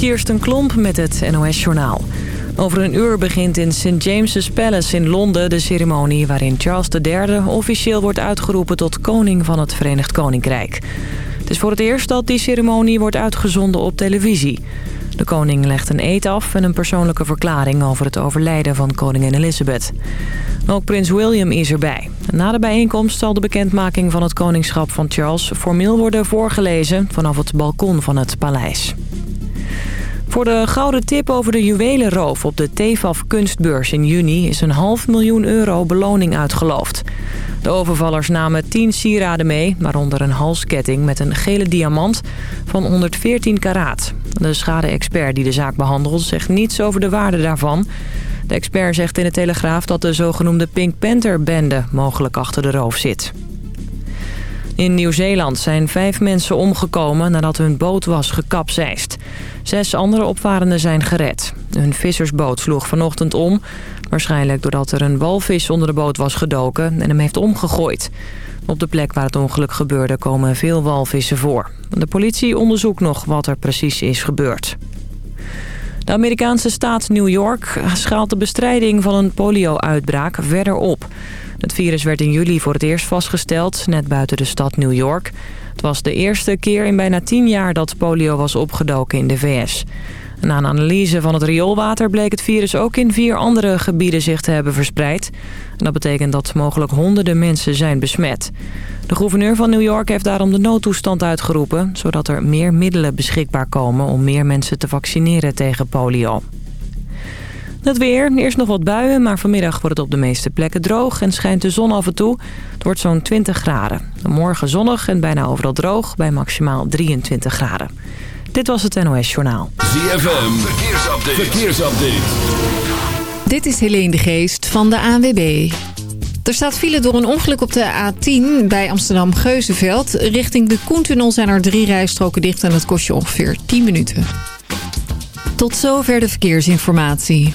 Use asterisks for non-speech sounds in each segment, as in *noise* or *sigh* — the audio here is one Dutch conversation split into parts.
Kirsten Klomp met het NOS-journaal. Over een uur begint in St. James's Palace in Londen de ceremonie... waarin Charles III officieel wordt uitgeroepen tot koning van het Verenigd Koninkrijk. Het is voor het eerst dat die ceremonie wordt uitgezonden op televisie. De koning legt een eed af en een persoonlijke verklaring over het overlijden van koningin Elizabeth. Ook prins William is erbij. Na de bijeenkomst zal de bekendmaking van het koningschap van Charles formeel worden voorgelezen vanaf het balkon van het paleis. Voor de gouden tip over de juwelenroof op de TEFAF kunstbeurs in juni is een half miljoen euro beloning uitgeloofd. De overvallers namen 10 sieraden mee, waaronder een halsketting met een gele diamant van 114 karaat. De schade-expert die de zaak behandelt zegt niets over de waarde daarvan. De expert zegt in de Telegraaf dat de zogenoemde Pink Panther-bende mogelijk achter de roof zit. In Nieuw-Zeeland zijn vijf mensen omgekomen nadat hun boot was gekapseist. Zes andere opvarenden zijn gered. Hun vissersboot sloeg vanochtend om. Waarschijnlijk doordat er een walvis onder de boot was gedoken en hem heeft omgegooid. Op de plek waar het ongeluk gebeurde komen veel walvissen voor. De politie onderzoekt nog wat er precies is gebeurd. De Amerikaanse staat New York schaalt de bestrijding van een polio-uitbraak verder op. Het virus werd in juli voor het eerst vastgesteld, net buiten de stad New York. Het was de eerste keer in bijna tien jaar dat polio was opgedoken in de VS. Na een analyse van het rioolwater bleek het virus ook in vier andere gebieden zich te hebben verspreid. En dat betekent dat mogelijk honderden mensen zijn besmet. De gouverneur van New York heeft daarom de noodtoestand uitgeroepen... zodat er meer middelen beschikbaar komen om meer mensen te vaccineren tegen polio. Het weer, eerst nog wat buien, maar vanmiddag wordt het op de meeste plekken droog en schijnt de zon af en toe. Het wordt zo'n 20 graden. Morgen zonnig en bijna overal droog bij maximaal 23 graden. Dit was het NOS Journaal. ZFM, verkeersupdate. verkeersupdate. Dit is Helene de Geest van de ANWB. Er staat file door een ongeluk op de A10 bij Amsterdam-Geuzenveld. Richting de Koentunnel zijn er drie rijstroken dicht en dat kost je ongeveer 10 minuten. Tot zover de verkeersinformatie.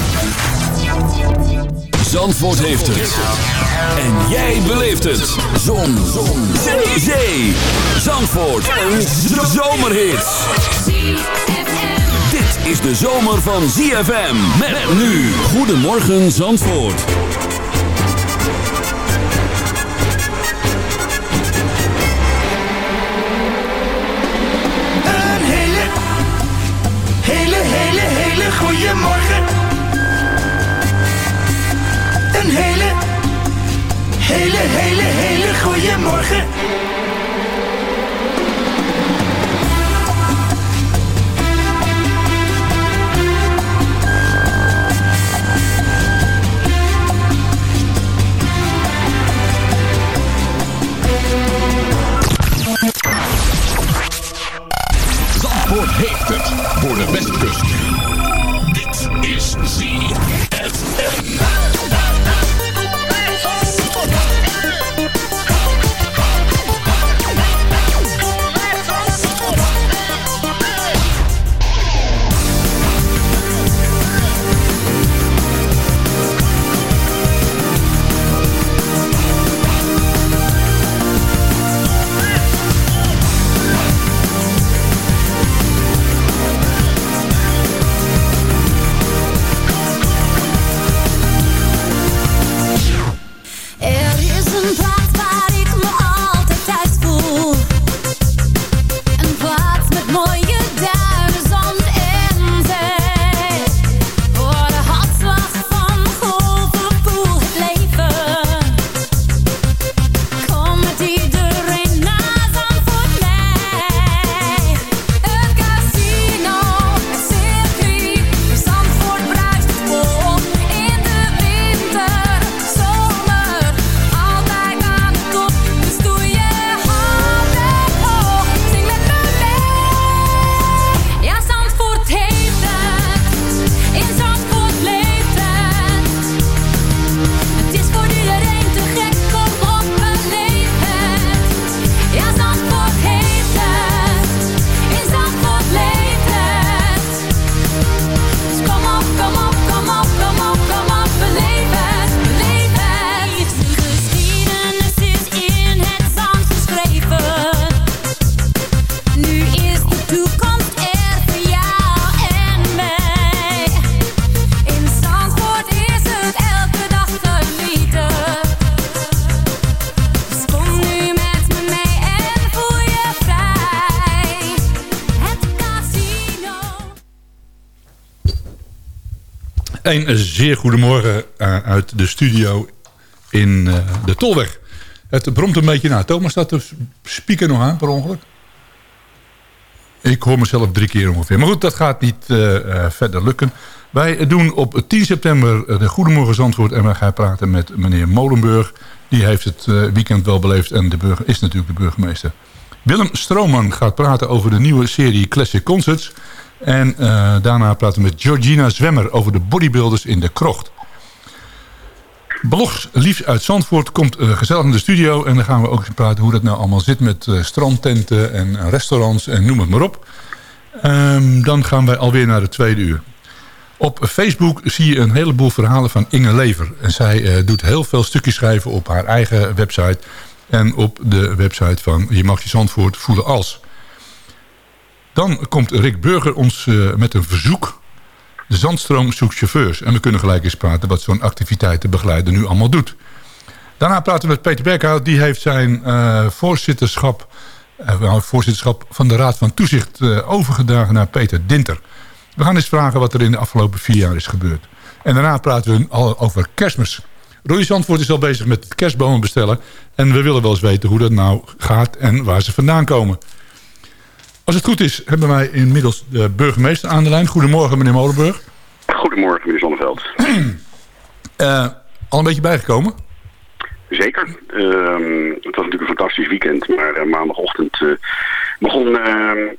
Zandvoort heeft het. En jij beleeft het. Zon. Zon. Zee. Zee. Zandvoort. Een zomerhit. Dit is de zomer van ZFM. Met nu. Goedemorgen Zandvoort. Een hele, hele, hele, hele goede morgen. Een hele, hele, hele, hele goede morgen. Heeft het. Voor de Westkust. Dit is ZFM. Een zeer goedemorgen uh, uit de studio in uh, de Tolweg. Het bromt een beetje na. Thomas staat de speaker nog aan per ongeluk. Ik hoor mezelf drie keer ongeveer. Maar goed, dat gaat niet uh, verder lukken. Wij doen op 10 september de Goedemorgen Zandvoort... en wij gaan praten met meneer Molenburg. Die heeft het weekend wel beleefd en de burger, is natuurlijk de burgemeester. Willem Strooman gaat praten over de nieuwe serie Classic Concerts... En uh, daarna praten we met Georgina Zwemmer over de bodybuilders in de krocht. Blogs Liefs uit Zandvoort komt uh, gezellig in de studio. En dan gaan we ook eens praten hoe dat nou allemaal zit met uh, strandtenten en restaurants en noem het maar op. Um, dan gaan wij alweer naar de tweede uur. Op Facebook zie je een heleboel verhalen van Inge Lever. En zij doet heel veel stukjes schrijven op haar eigen website. En op de website van Je mag je Zandvoort voelen als... Dan komt Rick Burger ons uh, met een verzoek. De Zandstroom zoekt chauffeurs. En we kunnen gelijk eens praten wat zo'n activiteitenbegeleider nu allemaal doet. Daarna praten we met Peter Berkhout. Die heeft zijn uh, voorzitterschap, uh, voorzitterschap van de Raad van Toezicht overgedragen naar Peter Dinter. We gaan eens vragen wat er in de afgelopen vier jaar is gebeurd. En daarna praten we al over kerstmis. Roy Zandvoort is al bezig met kerstbomen bestellen. En we willen wel eens weten hoe dat nou gaat en waar ze vandaan komen. Als het goed is, hebben wij inmiddels de burgemeester aan de lijn. Goedemorgen, meneer Molenburg. Goedemorgen, meneer Zonneveld. uh, *clears throat* al een beetje bijgekomen? Zeker. Uh, het was natuurlijk een fantastisch weekend, maar uh, maandagochtend uh, begon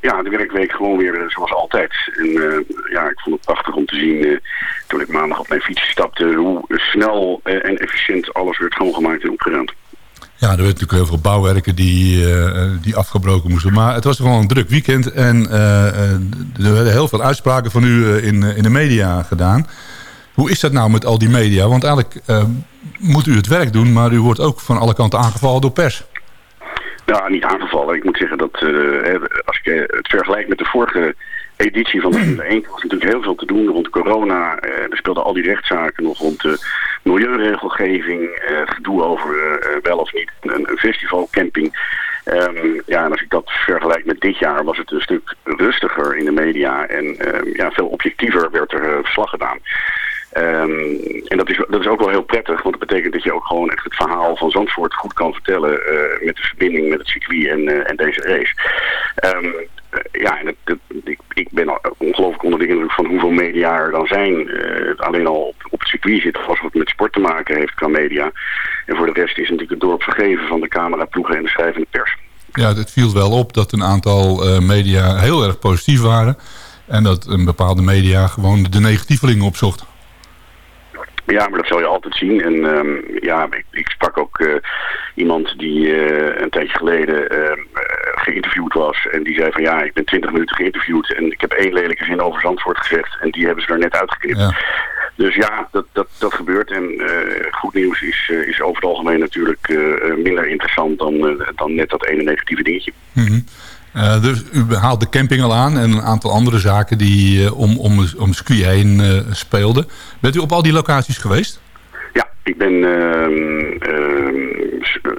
ja, de werkweek gewoon weer zoals altijd. En ja, ik vond het prachtig om te zien toen ik maandag op mijn fiets stapte hoe snel en efficiënt alles werd schoongemaakt en opgeruimd. Ja, er werd natuurlijk heel veel bouwwerken die, uh, die afgebroken moesten. Maar het was gewoon een druk weekend. En uh, er werden heel veel uitspraken van u in, in de media gedaan. Hoe is dat nou met al die media? Want eigenlijk moet u het werk doen, maar u wordt ook van alle kanten aangevallen door pers. Nou, niet aangevallen. Ik moet zeggen dat als ik het vergelijk met de vorige editie van de Formule 1 was natuurlijk heel veel te doen rond corona. Uh, er speelden al die rechtszaken nog rond de milieuregelgeving, het gedoe over uh, wel of niet een, festivalcamping. Um, ja, en als ik dat vergelijk met dit jaar was het een stuk rustiger in de media en um, ja, veel objectiever werd er verslag gedaan. Um, en dat is, dat is ook wel heel prettig, want dat betekent dat je ook gewoon echt het verhaal van Zandvoort goed kan vertellen uh, met de verbinding met het circuit en, uh, en deze race. Um, ja, en ik, ik ben ongelooflijk onder de indruk van hoeveel media er dan zijn. alleen al op, het circuit zitten als wat met sport te maken heeft qua media. En voor de rest is natuurlijk het dorp vergeven van de cameraploegen en de schrijvende pers. Ja, het viel wel op dat een aantal media heel erg positief waren. En dat een bepaalde media gewoon de negatievelingen opzocht. Ja, maar dat zal je altijd zien. En um, ja, ik, ik, sprak ook uh, iemand die uh, een tijdje geleden uh, geïnterviewd was. En die zei van ja, ik ben twintig minuten geïnterviewd. En ik heb één lelijke zin over Zandvoort gezegd. En die hebben ze er net uitgeknipt. Ja. Dus ja, dat, dat, dat gebeurt. En goed nieuws is, is over het algemeen natuurlijk minder interessant dan, dan net dat ene negatieve dingetje. Mm -hmm. Uh, dus u haalt de camping al aan en een aantal andere zaken die uh, om, om, om circuit heen uh, speelden. Bent u op al die locaties geweest? Ja, ik ben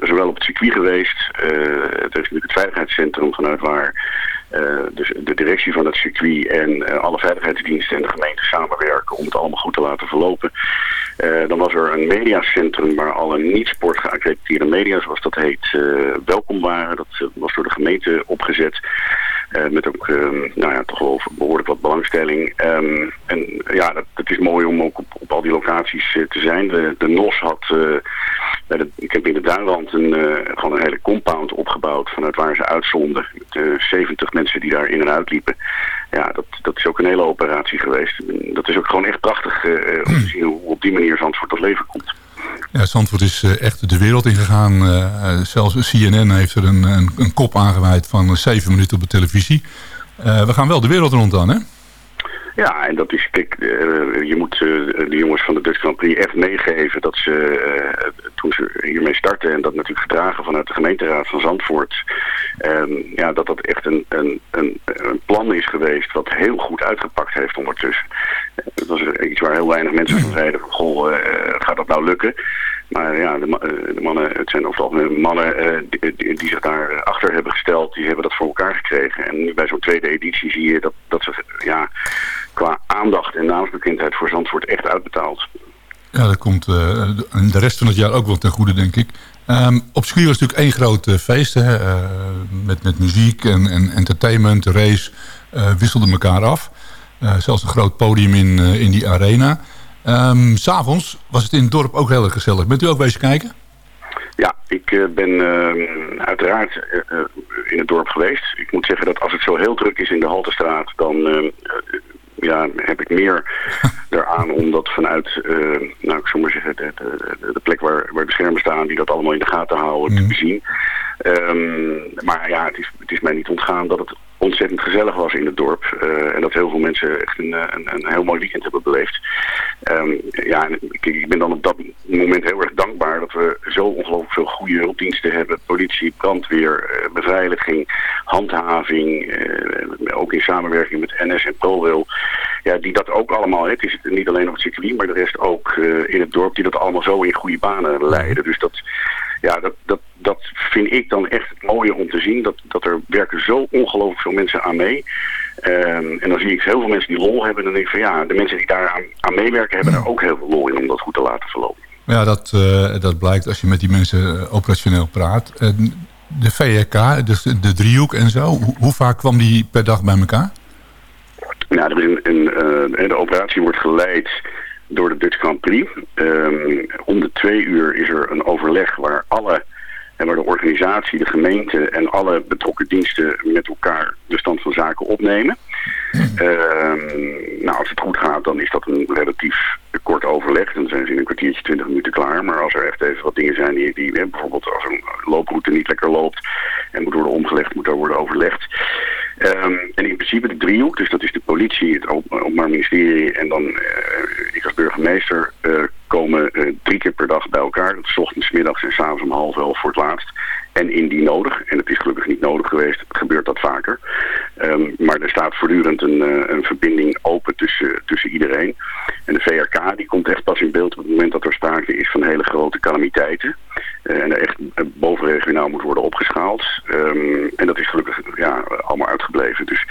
zowel op het circuit geweest. het is natuurlijk het veiligheidscentrum vanuit waar dus de directie van het circuit en alle veiligheidsdiensten en de gemeente samenwerken om het allemaal goed te laten verlopen. Uh, dan was er een mediacentrum waar alle niet-sport geaccrediteerde media, zoals dat heet, uh, welkom waren. Dat uh, was door de gemeente opgezet. Met ook nou ja, toch wel behoorlijk wat belangstelling. Um, en ja, dat, dat, is mooi om ook op, op al die locaties te zijn. De, de NOS had bij de, ik heb in de Duinland een, gewoon een hele compound opgebouwd vanuit waar ze uitzonden. Met 70 mensen die daar in en uit liepen ja, dat, dat is ook een hele operatie geweest. Dat is ook gewoon echt prachtig om te zien hoe op die manier Zandvoort tot leven komt. Ja, Zandvoort is uh, echt de wereld ingegaan. Uh, zelfs CNN heeft er een, een, een, kop aangeweid van zeven minuten op de televisie. we gaan wel de wereld rond dan, hè? Ja, en dat is, kijk, uh, je moet uh, de jongens van de Dutch Grand Prix echt meegeven dat ze, uh, toen ze hiermee starten en dat natuurlijk gedragen vanuit de gemeenteraad van Zandvoort, um, ja, dat dat echt een, een, een, een, plan is geweest wat heel goed uitgepakt heeft ondertussen. dat was iets waar heel weinig mensen van zeiden van, goh, gaat dat nou lukken? Maar ja, de, de, mannen, het zijn overal mannen uh, die, die, zich daar achter hebben gesteld, die hebben dat voor elkaar gekregen. En bij zo'n tweede editie zie je dat, dat ze ja, qua aandacht en naamsbekendheid voor Zandvoort echt uitbetaald. Ja, dat komt de rest van het jaar ook wel ten goede, denk ik. Op circuit was natuurlijk één groot feest. Hè, met, met muziek en, en entertainment, race wisselden elkaar af. zelfs een groot podium in, in die arena. Um, S'avonds was het in het dorp ook heel erg gezellig. Bent u ook bezig kijken? Ja, ik ben ehm, uiteraard in het dorp geweest. Ik moet zeggen dat als het zo heel druk is in de Haltestraat... dan ja, heb ik meer *laughs* eraan om dat vanuit, nou ik zou maar zeggen, de, de, de, plek waar, waar de schermen staan, die dat allemaal in de gaten houden, mm. te zien. Um, maar ja, het is, het is mij niet ontgaan dat het ontzettend gezellig was in het dorp. Uh, en dat heel veel mensen echt een, een, een heel mooi weekend hebben beleefd. Um, ja, ik, ben dan op dat moment heel erg dankbaar dat we zo ongelooflijk veel goede hulpdiensten hebben. Politie, brandweer, uh, beveiliging, handhaving. Uh, ook in samenwerking met NS en ProRail. Ja, die dat ook allemaal, het is niet alleen op het circuit, maar de rest ook in het dorp. Die dat allemaal zo in goede banen leiden. Dus dat ja, dat, dat, dat vind ik dan echt het mooie om te zien. Dat, dat er werken zo ongelooflijk veel mensen aan mee. Um, en dan zie ik heel veel mensen die lol hebben. En dan denk ik van ja, de mensen die daar aan, aan meewerken hebben er ook heel veel lol in om dat goed te laten verlopen. Ja, dat, uh, dat blijkt als je met die mensen uh, operationeel praat. Uh, de VRK, dus de driehoek en zo, hoe, hoe, vaak kwam die per dag bij elkaar? Nou, er is een, een, de operatie wordt geleid door de Dutch Grand Prix. Um, om de twee uur is er een overleg waar alle en waar de organisatie, de gemeente en alle betrokken diensten met elkaar de stand van zaken opnemen. Uh, nou, als het goed gaat, dan is dat een relatief kort overleg. Dan zijn ze in een kwartiertje, twintig minuten klaar. Maar als er echt even wat dingen zijn die, die bijvoorbeeld als een looproute niet lekker loopt en moet worden omgelegd, moet daar worden overlegd. Um, en in principe de driehoek, dus dat is de politie, het Openbaar Ministerie en dan uh, ik als burgemeester, uh, komen drie keer per dag bij elkaar. Dat is ochtends, middags en s'avonds om half elf voor het laatst. En indien nodig, en het is gelukkig niet nodig geweest, gebeurt dat vaker. Um, maar er staat voortdurend een, een verbinding open tussen, tussen iedereen. En de VRK die komt echt pas in beeld op het moment dat er sprake is van hele grote calamiteiten. en er echt bovenregionaal moet worden opgeschaald. Um, en dat is gelukkig ja, allemaal uitgebleven. Dus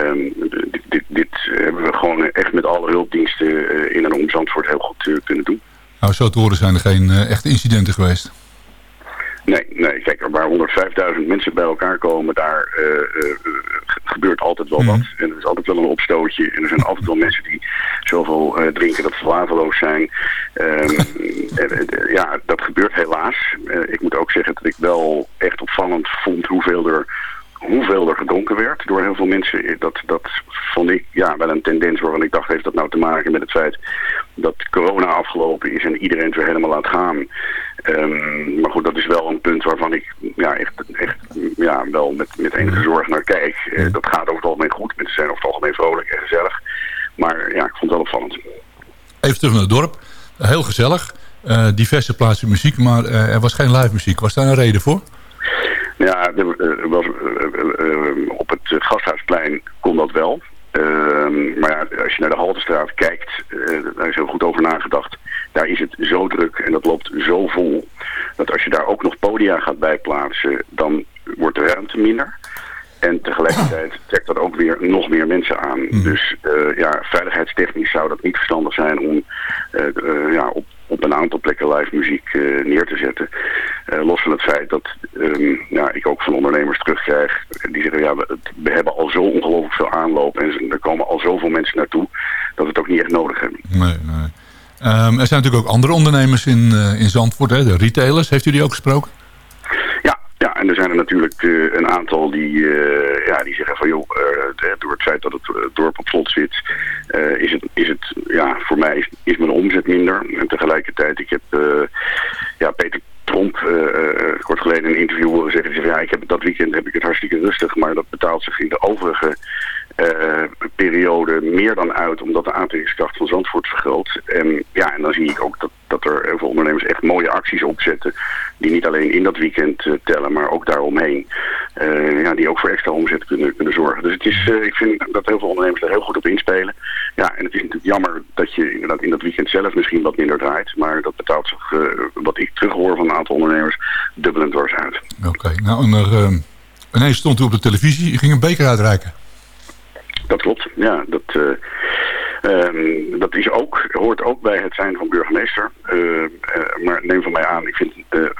um, dit, dit, dit, hebben we gewoon echt met alle hulpdiensten uh, in en om Zandvoort heel goed uh, kunnen doen. Nou, zo te horen zijn er geen uh, echte incidenten geweest. Nee, nee, kijk, waar 105.000 mensen bij elkaar komen, daar gebeurt altijd wel mm. wat. En er is altijd wel een opstootje. En er zijn altijd wel mensen die zoveel uh, drinken dat ze waterloos zijn. Um, ja, dat gebeurt helaas. Uh, ik moet ook zeggen dat ik wel echt opvallend vond hoeveel er hoeveel er gedronken werd door heel veel mensen, dat, dat vond ik ja, wel een tendens waarvan ik dacht, heeft dat nou te maken met het feit dat corona afgelopen is en iedereen het weer helemaal laat gaan. Um, maar goed, dat is wel een punt waarvan ik ja, echt, echt ja, wel met, met enige zorg naar kijk. Uh, dat gaat over het algemeen goed. Mensen zijn over het algemeen vrolijk en gezellig. Maar ja, ik vond het wel opvallend. Terug het dorp. Heel gezellig. Uh, diverse plaatsen muziek, maar uh, er was geen live muziek. Was daar een reden voor? Ja, er was, op het Gasthuisplein kon dat wel. Uh, maar ja, als je naar de Haltestraat kijkt, uh, daar is heel goed over nagedacht. Daar is het zo druk en dat loopt zo vol. Dat als je daar ook nog podia gaat bijplaatsen, dan wordt de ruimte minder. En tegelijkertijd trekt dat ook weer nog meer mensen aan. Mhm. Dus uh, ja, veiligheidstechnisch zou dat niet verstandig zijn om uh, ja, op op een aantal plekken live muziek uh, neer te zetten. Uh, los van het feit dat um, ja, ik ook van ondernemers terugkrijg. Die zeggen, ja, we, we hebben al zo ongelooflijk veel aanloop. En er komen al zoveel mensen naartoe. Dat we het ook niet echt nodig hebben. Nee, nee. Um, er zijn natuurlijk ook andere ondernemers in, uh, in Zandvoort. Hè? De retailers. Heeft u die ook gesproken? Ja, ja, en er zijn er natuurlijk uh, een aantal die, uh, ja, die zeggen van joh, uh, door het feit dat het dorp op slot zit, is, het, is het, ja, voor mij is, mijn omzet minder. En tegelijkertijd, ik heb, ja, Peter Tromp kort geleden in een interview horen zeggen, ja, ik heb dat weekend heb ik het hartstikke rustig, maar dat betaalt zich in de overige uh, periode meer dan uit omdat de aantrekkingskracht van Zandvoort vergroot. En ja, en dan zie ik ook dat, dat er heel veel ondernemers echt mooie acties opzetten die niet alleen in dat weekend uh, tellen, maar ook daaromheen. Uh, ja, die ook voor extra omzet kunnen, kunnen zorgen. Dus het is, ik vind dat heel veel ondernemers daar heel goed op inspelen. Ja, en het is natuurlijk jammer dat je inderdaad in dat weekend zelf misschien wat minder draait. Maar dat betaalt zich, wat ik terughoor van een aantal ondernemers, dubbel en dwars uit. Oké, nou en er, ineens stond u op de televisie, ging een beker uitreiken. Dat klopt, ja. Dat, uh, Ehm, dat is ook, hoort ook bij het zijn van burgemeester. Ehm, eh, maar neem van mij aan, ik, vind,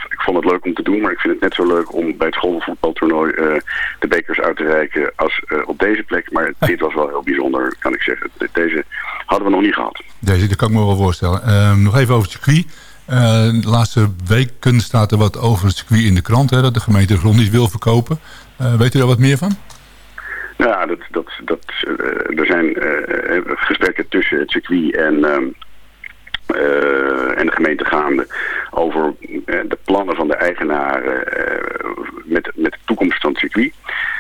ik vond het leuk om te doen, maar ik vind het net zo leuk om bij het schoolvoetbaltoernooi de bekers uit te reiken als op deze plek. Maar dit was wel heel bijzonder, kan ik zeggen. Deze hadden we nog niet gehad. Deze, dat kan ik me wel voorstellen. Ehm, nog even over het circuit. de laatste weken staat er wat over het circuit in de krant, hè, dat de gemeente de grond niet wil verkopen. weet u daar wat meer van? Nou ja, dat, dat, dat, uh, er zijn uh, gesprekken tussen het circuit en, uh, en de gemeente gaande over de plannen van de eigenaren met, met de toekomst van het circuit.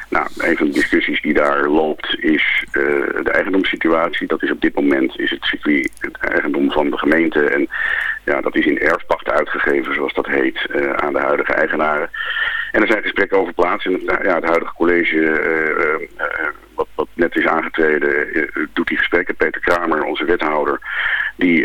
Nou, een van de discussies die daar loopt is de eigendomssituatie. Dat is op dit moment is het circuit het eigendom van de gemeente. En ja, dat is in erfpacht uitgegeven, zoals dat heet, aan de huidige eigenaren. En er zijn gesprekken over plaats. En het, ja, het huidige college, uh, uh, wat, wat, net is aangetreden, doet die gesprekken. Peter Kramer, onze wethouder, die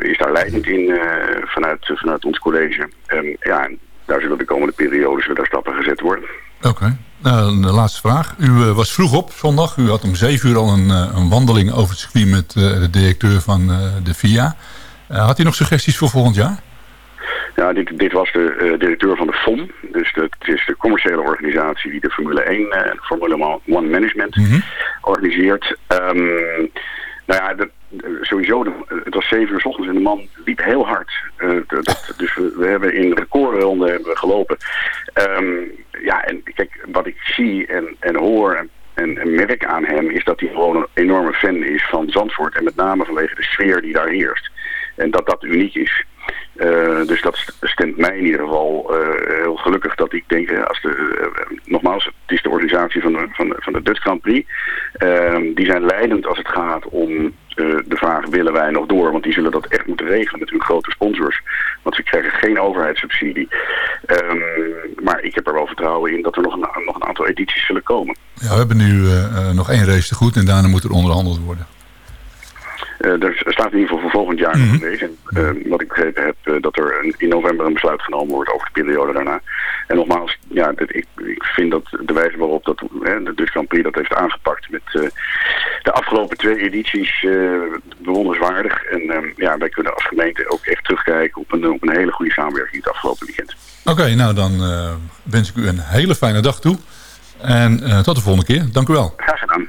is daar leidend in vanuit, vanuit ons college. En ja, daar zullen de komende periodes weer stappen gezet worden. Oké. Nou, de laatste vraag. U was vroeg op zondag. U had om zeven uur al een, een wandeling over het circuit met de directeur van de FIA. had u nog suggesties voor volgend jaar? Ja, dit, dit was de uh, directeur van de FOM. Dus het is de commerciële organisatie die de Formule 1 en uh, Formule 1 Management mm -hmm. organiseert. Um, nou ja, de, sowieso, de, het was zeven uur s ochtends en de man liep heel hard. Uh, dat, dus we, we, hebben in recordronde hebben we gelopen. Um, ja, en kijk, wat ik zie en, en hoor en en, en, merk aan hem is dat hij gewoon een enorme fan is van Zandvoort. En met name vanwege de sfeer die daar heerst. En dat dat uniek is. Uh, dus dat stemt mij in ieder geval uh, heel gelukkig dat ik denk, als de, nogmaals, het is de organisatie van de, van van de Dutch Grand Prix. Ehm, die zijn leidend als het gaat om de vraag, willen wij nog door? Want die zullen dat echt moeten regelen met hun grote sponsors. Want ze krijgen geen overheidssubsidie. Um, maar ik heb er wel vertrouwen in dat er nog een, nog een aantal edities zullen komen. Ja, we hebben nu nog één race te goed en daarna moet er onderhandeld worden. Uh, er staat in ieder geval voor volgend jaar mm -hmm. En uh, wat ik begrepen heb, uh, dat er een, in november een besluit genomen wordt over de periode daarna. En nogmaals, ja, ik, ik vind dat de wijze waarop dat, de Dutch Grand Prix dat heeft aangepakt met de afgelopen twee edities bewonderenswaardig. En ehm, ja, wij kunnen als gemeente ook echt terugkijken op een, op een hele goede samenwerking het afgelopen weekend. Oké, okay, nou dan wens ik u een hele fijne dag toe. En tot de volgende keer. Dank u wel. Graag gedaan.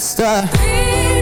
faster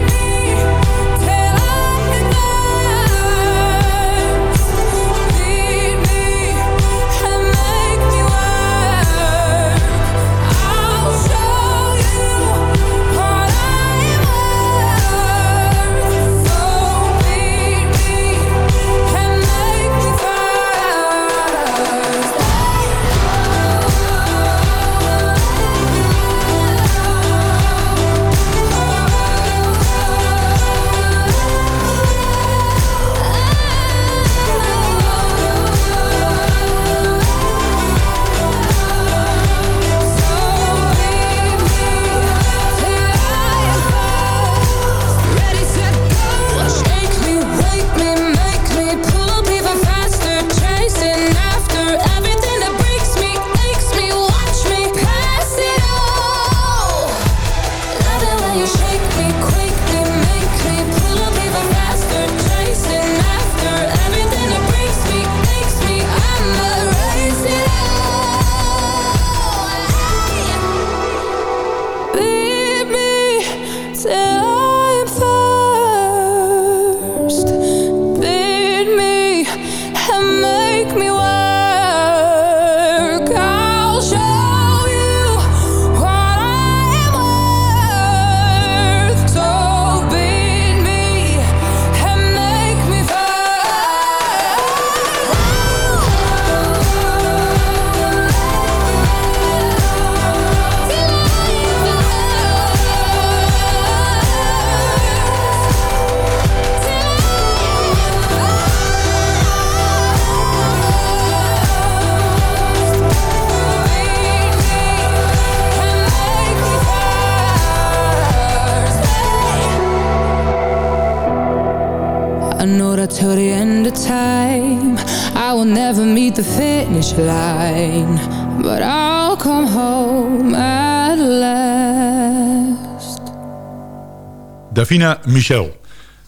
Davina Michel.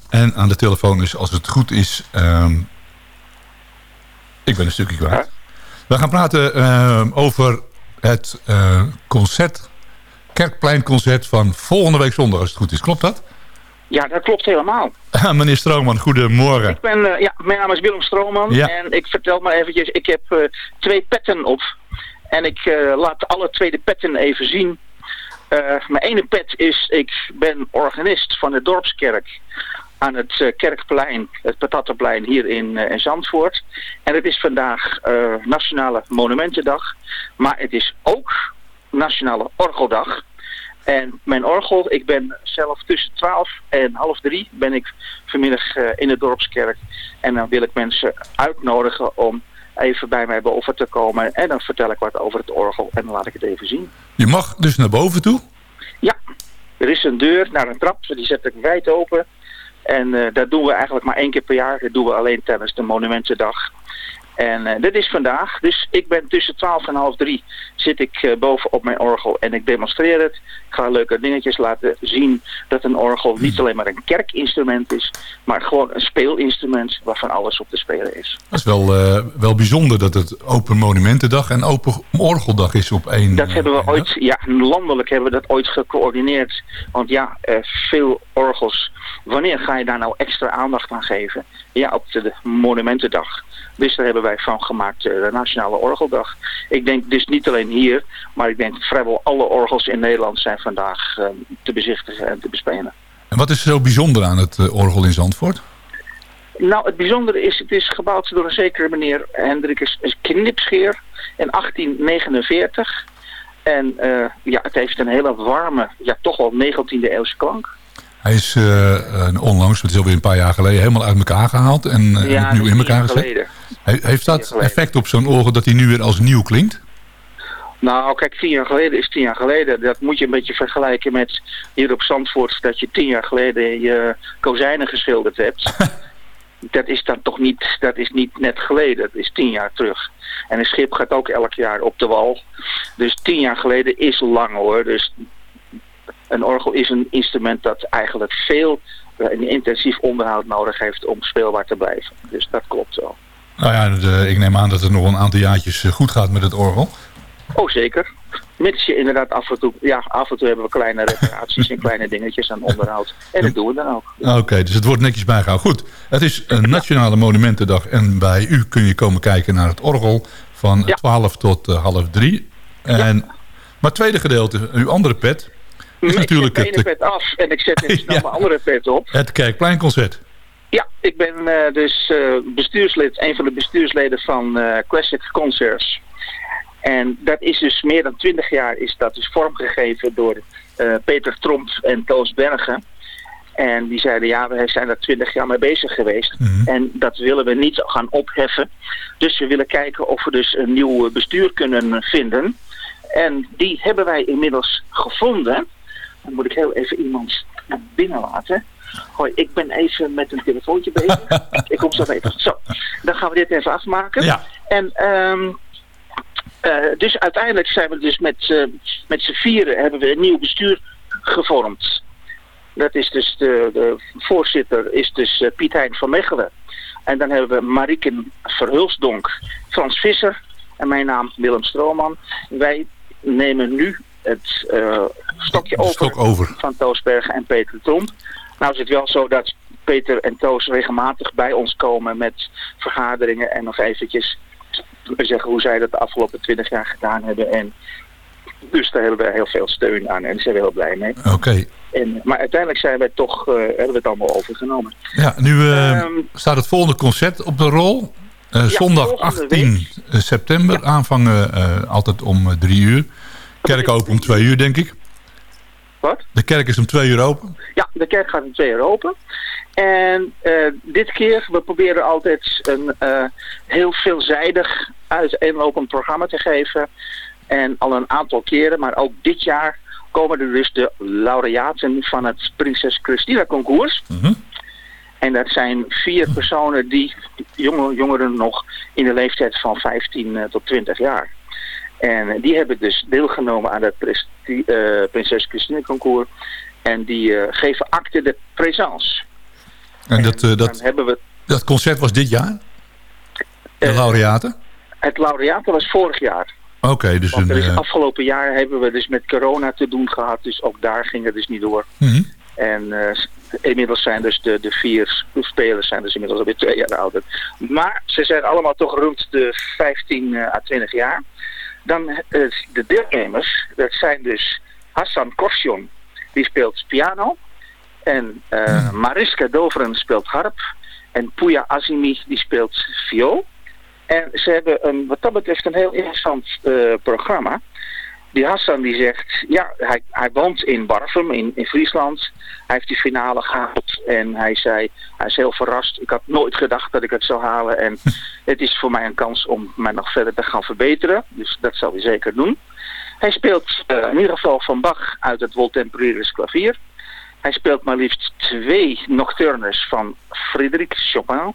En aan de telefoon is, als het goed is... ehm, ik ben een stukje kwijt. We gaan praten ehm, over het eh, concert... Kerkpleinconcert van volgende week zondag, als het goed is. Klopt dat? Ja, dat klopt helemaal. *laughs* Meneer Stroomman, goedemorgen. Ik ben, eh, ja, mijn naam is Willem Strooman Ja. en ik vertel maar eventjes, ik heb eh, twee petten op. En ik laat alle twee de petten even zien. Eh, mijn ene pet is, ik ben organist van de Dorpskerk aan het eh, Kerkplein, het Patattenplein hier in, eh, in Zandvoort. En het is vandaag Nationale Monumentendag, maar het is ook Nationale Orgeldag. En mijn orgel, ik ben zelf tussen 12 en half drie ben ik vanmiddag in de dorpskerk. En dan wil ik mensen uitnodigen om even bij mij boven te komen. En dan vertel ik wat over het orgel en dan laat ik het even zien. Je mag dus naar boven toe. Ja, er is een deur naar een trap, die zet ik wijd open. En eh, dat doen we eigenlijk maar één keer per jaar. Dat doen we alleen tijdens de Monumentendag. En eh, dit is vandaag. Dus ik ben tussen 12 en half drie zit ik eh, boven op mijn orgel en ik demonstreer het. Ik ga leuke dingetjes laten zien dat een orgel niet alleen maar een kerkinstrument is, maar gewoon een speelinstrument waarvan alles op te spelen is. Dat is wel, eh, wel bijzonder dat het Open Monumentendag en Open Orgeldag is op één. Dat hebben we ooit, ja, landelijk hebben we dat ooit gecoördineerd. Want ja, veel orgels. Wanneer ga je daar nou extra aandacht aan geven? Ja, op de Monumentendag. Dus daar hebben wij van gemaakt eh, de Nationale Orgeldag. Ik denk dus niet alleen hier, maar ik denk vrijwel alle orgels in Nederland zijn vandaag eh, te bezichtigen en te bespelen. En wat is er zo bijzonder aan het eh, orgel in Zandvoort? Nou, het bijzondere is, het is gebouwd door een zekere meneer Hendrikus Knipscheer in 1849. En eh, ja, het heeft een hele warme, ja toch wel 19e eeuwse klank. Hij is eh, eh, onlangs, het is alweer een paar jaar geleden, helemaal uit elkaar gehaald en, eh, ja, opnieuw dat in elkaar gezet. He- heeft dat effect op zo'n orgel dat hij nu weer als nieuw klinkt? Nou, kijk, tien jaar geleden is tien jaar geleden. Dat moet je een beetje vergelijken met hier op Zandvoort... dat je tien jaar geleden je kozijnen geschilderd hebt. *laughs* dat is dan toch niet, dat is niet net geleden. Dat is tien jaar terug. En een schip gaat ook elk jaar op de wal. Dus tien jaar geleden is lang hoor. Dus een orgel is een instrument dat eigenlijk veel eh, een intensief onderhoud nodig heeft om speelbaar te blijven. Dus dat klopt wel. Nou ja, de- ik neem aan dat het nog een aantal jaartjes eh, goed gaat met het orgel. Oh, zeker. Mits je inderdaad af en toe... Ja, af en toe hebben we kleine *laughs* reparaties en kleine dingetjes aan onderhoud. En dat doen we dan ook. Oké, dus het wordt netjes bijgehouden. Goed, het is een Nationale Monumentendag en bij u kun je komen kijken naar het orgel van Ja. 12 tot eh, half 3. En, Maar het tweede gedeelte, uw andere pet, is ik natuurlijk zet het, ene pet af en ik zet *laughs* even snel Ja. mijn andere pet op. het Kerkpleinconcert. Ja, ik ben eh, dus eh, bestuurslid, een van de bestuursleden van eh, Classic Concerts. En dat is dus meer dan twintig jaar is dat dus vormgegeven door Peter Tromp en Toos Bergen. En die zeiden, ja, we zijn daar twintig jaar mee bezig geweest. Mhm. En dat willen we niet gaan opheffen. Dus we willen kijken of we dus een nieuw bestuur kunnen vinden. En die hebben wij inmiddels gevonden. Dan moet ik heel even iemand naar binnen laten. Hoi, ik ben even met een telefoontje bezig. *laughs* ik kom zo even. Zo, dan gaan we dit even afmaken. Ja. En eh, dus uiteindelijk zijn we dus met, eh, met z'n vieren hebben we een nieuw bestuur gevormd. Dat is dus de, de voorzitter is dus eh, Piet Hein van Mechelen. En dan hebben we Mariken Verhulsdonk, Frans Visser en mijn naam Willem Strooman. Wij nemen nu het eh, stokje over stok over. van Toosbergen en Peter Tromp. Nou is het wel zo dat Peter en Toos regelmatig bij ons komen met vergaderingen en nog eventjes zeggen hoe zij dat de afgelopen twintig jaar gedaan hebben. En dus daar hebben we heel veel steun aan en daar zijn we heel blij mee. Oké. En, maar uiteindelijk zijn wij toch, eh, hebben we het allemaal overgenomen. Ja, nu eh, Ehm, staat het volgende concert op de rol. Zondag volgende 18 september. Aanvangen altijd om drie uur. Kerk open om twee uur, denk ik. Wat? De kerk is om twee uur open. Ja, de kerk gaat om twee uur open. En eh, dit keer, we proberen altijd een eh, heel veelzijdig uiteenlopend programma te geven. En al een aantal keren, maar ook dit jaar komen er dus de laureaten van het Prinses Christina concours. Mhm. En dat zijn vier personen die, jonge, jongeren nog, in de leeftijd van 15 tot 20 jaar. En die hebben dus deelgenomen aan het uh, Prinses Christine Concours. En die geven acte de présence. En, dat, dat, hebben we... dat concert was dit jaar? De laureaten? Het laureaten was vorig jaar. Oké, dus Want is, afgelopen jaar hebben we dus met corona te doen gehad. Dus ook daar ging het dus niet door. Mhm. En inmiddels zijn dus de, de vier spelers zijn dus inmiddels alweer twee jaar ouder. Maar ze zijn allemaal toch rond de 15 uh, à 20 jaar. Dan uh, de deelnemers, dat zijn dus Hassan Korsion, die speelt piano. En mhm. Mariska Doveren speelt harp. En Puya Azimi, die speelt viool. En ze hebben een, wat dat betreft een heel interessant uh, programma. Die Hassan die zegt, ja, hij, hij woont in Barfum in, in Friesland. Hij heeft die finale gehaald en hij zei, hij is heel verrast. Ik had nooit gedacht dat ik het zou halen en *laughs* het is voor mij een kans om mij nog verder te gaan verbeteren. Dus dat zal hij zeker doen. Hij speelt uh, in ieder geval van Bach uit het Woltemperieris klavier. Hij speelt maar liefst twee nocturnes van Friedrich Chopin.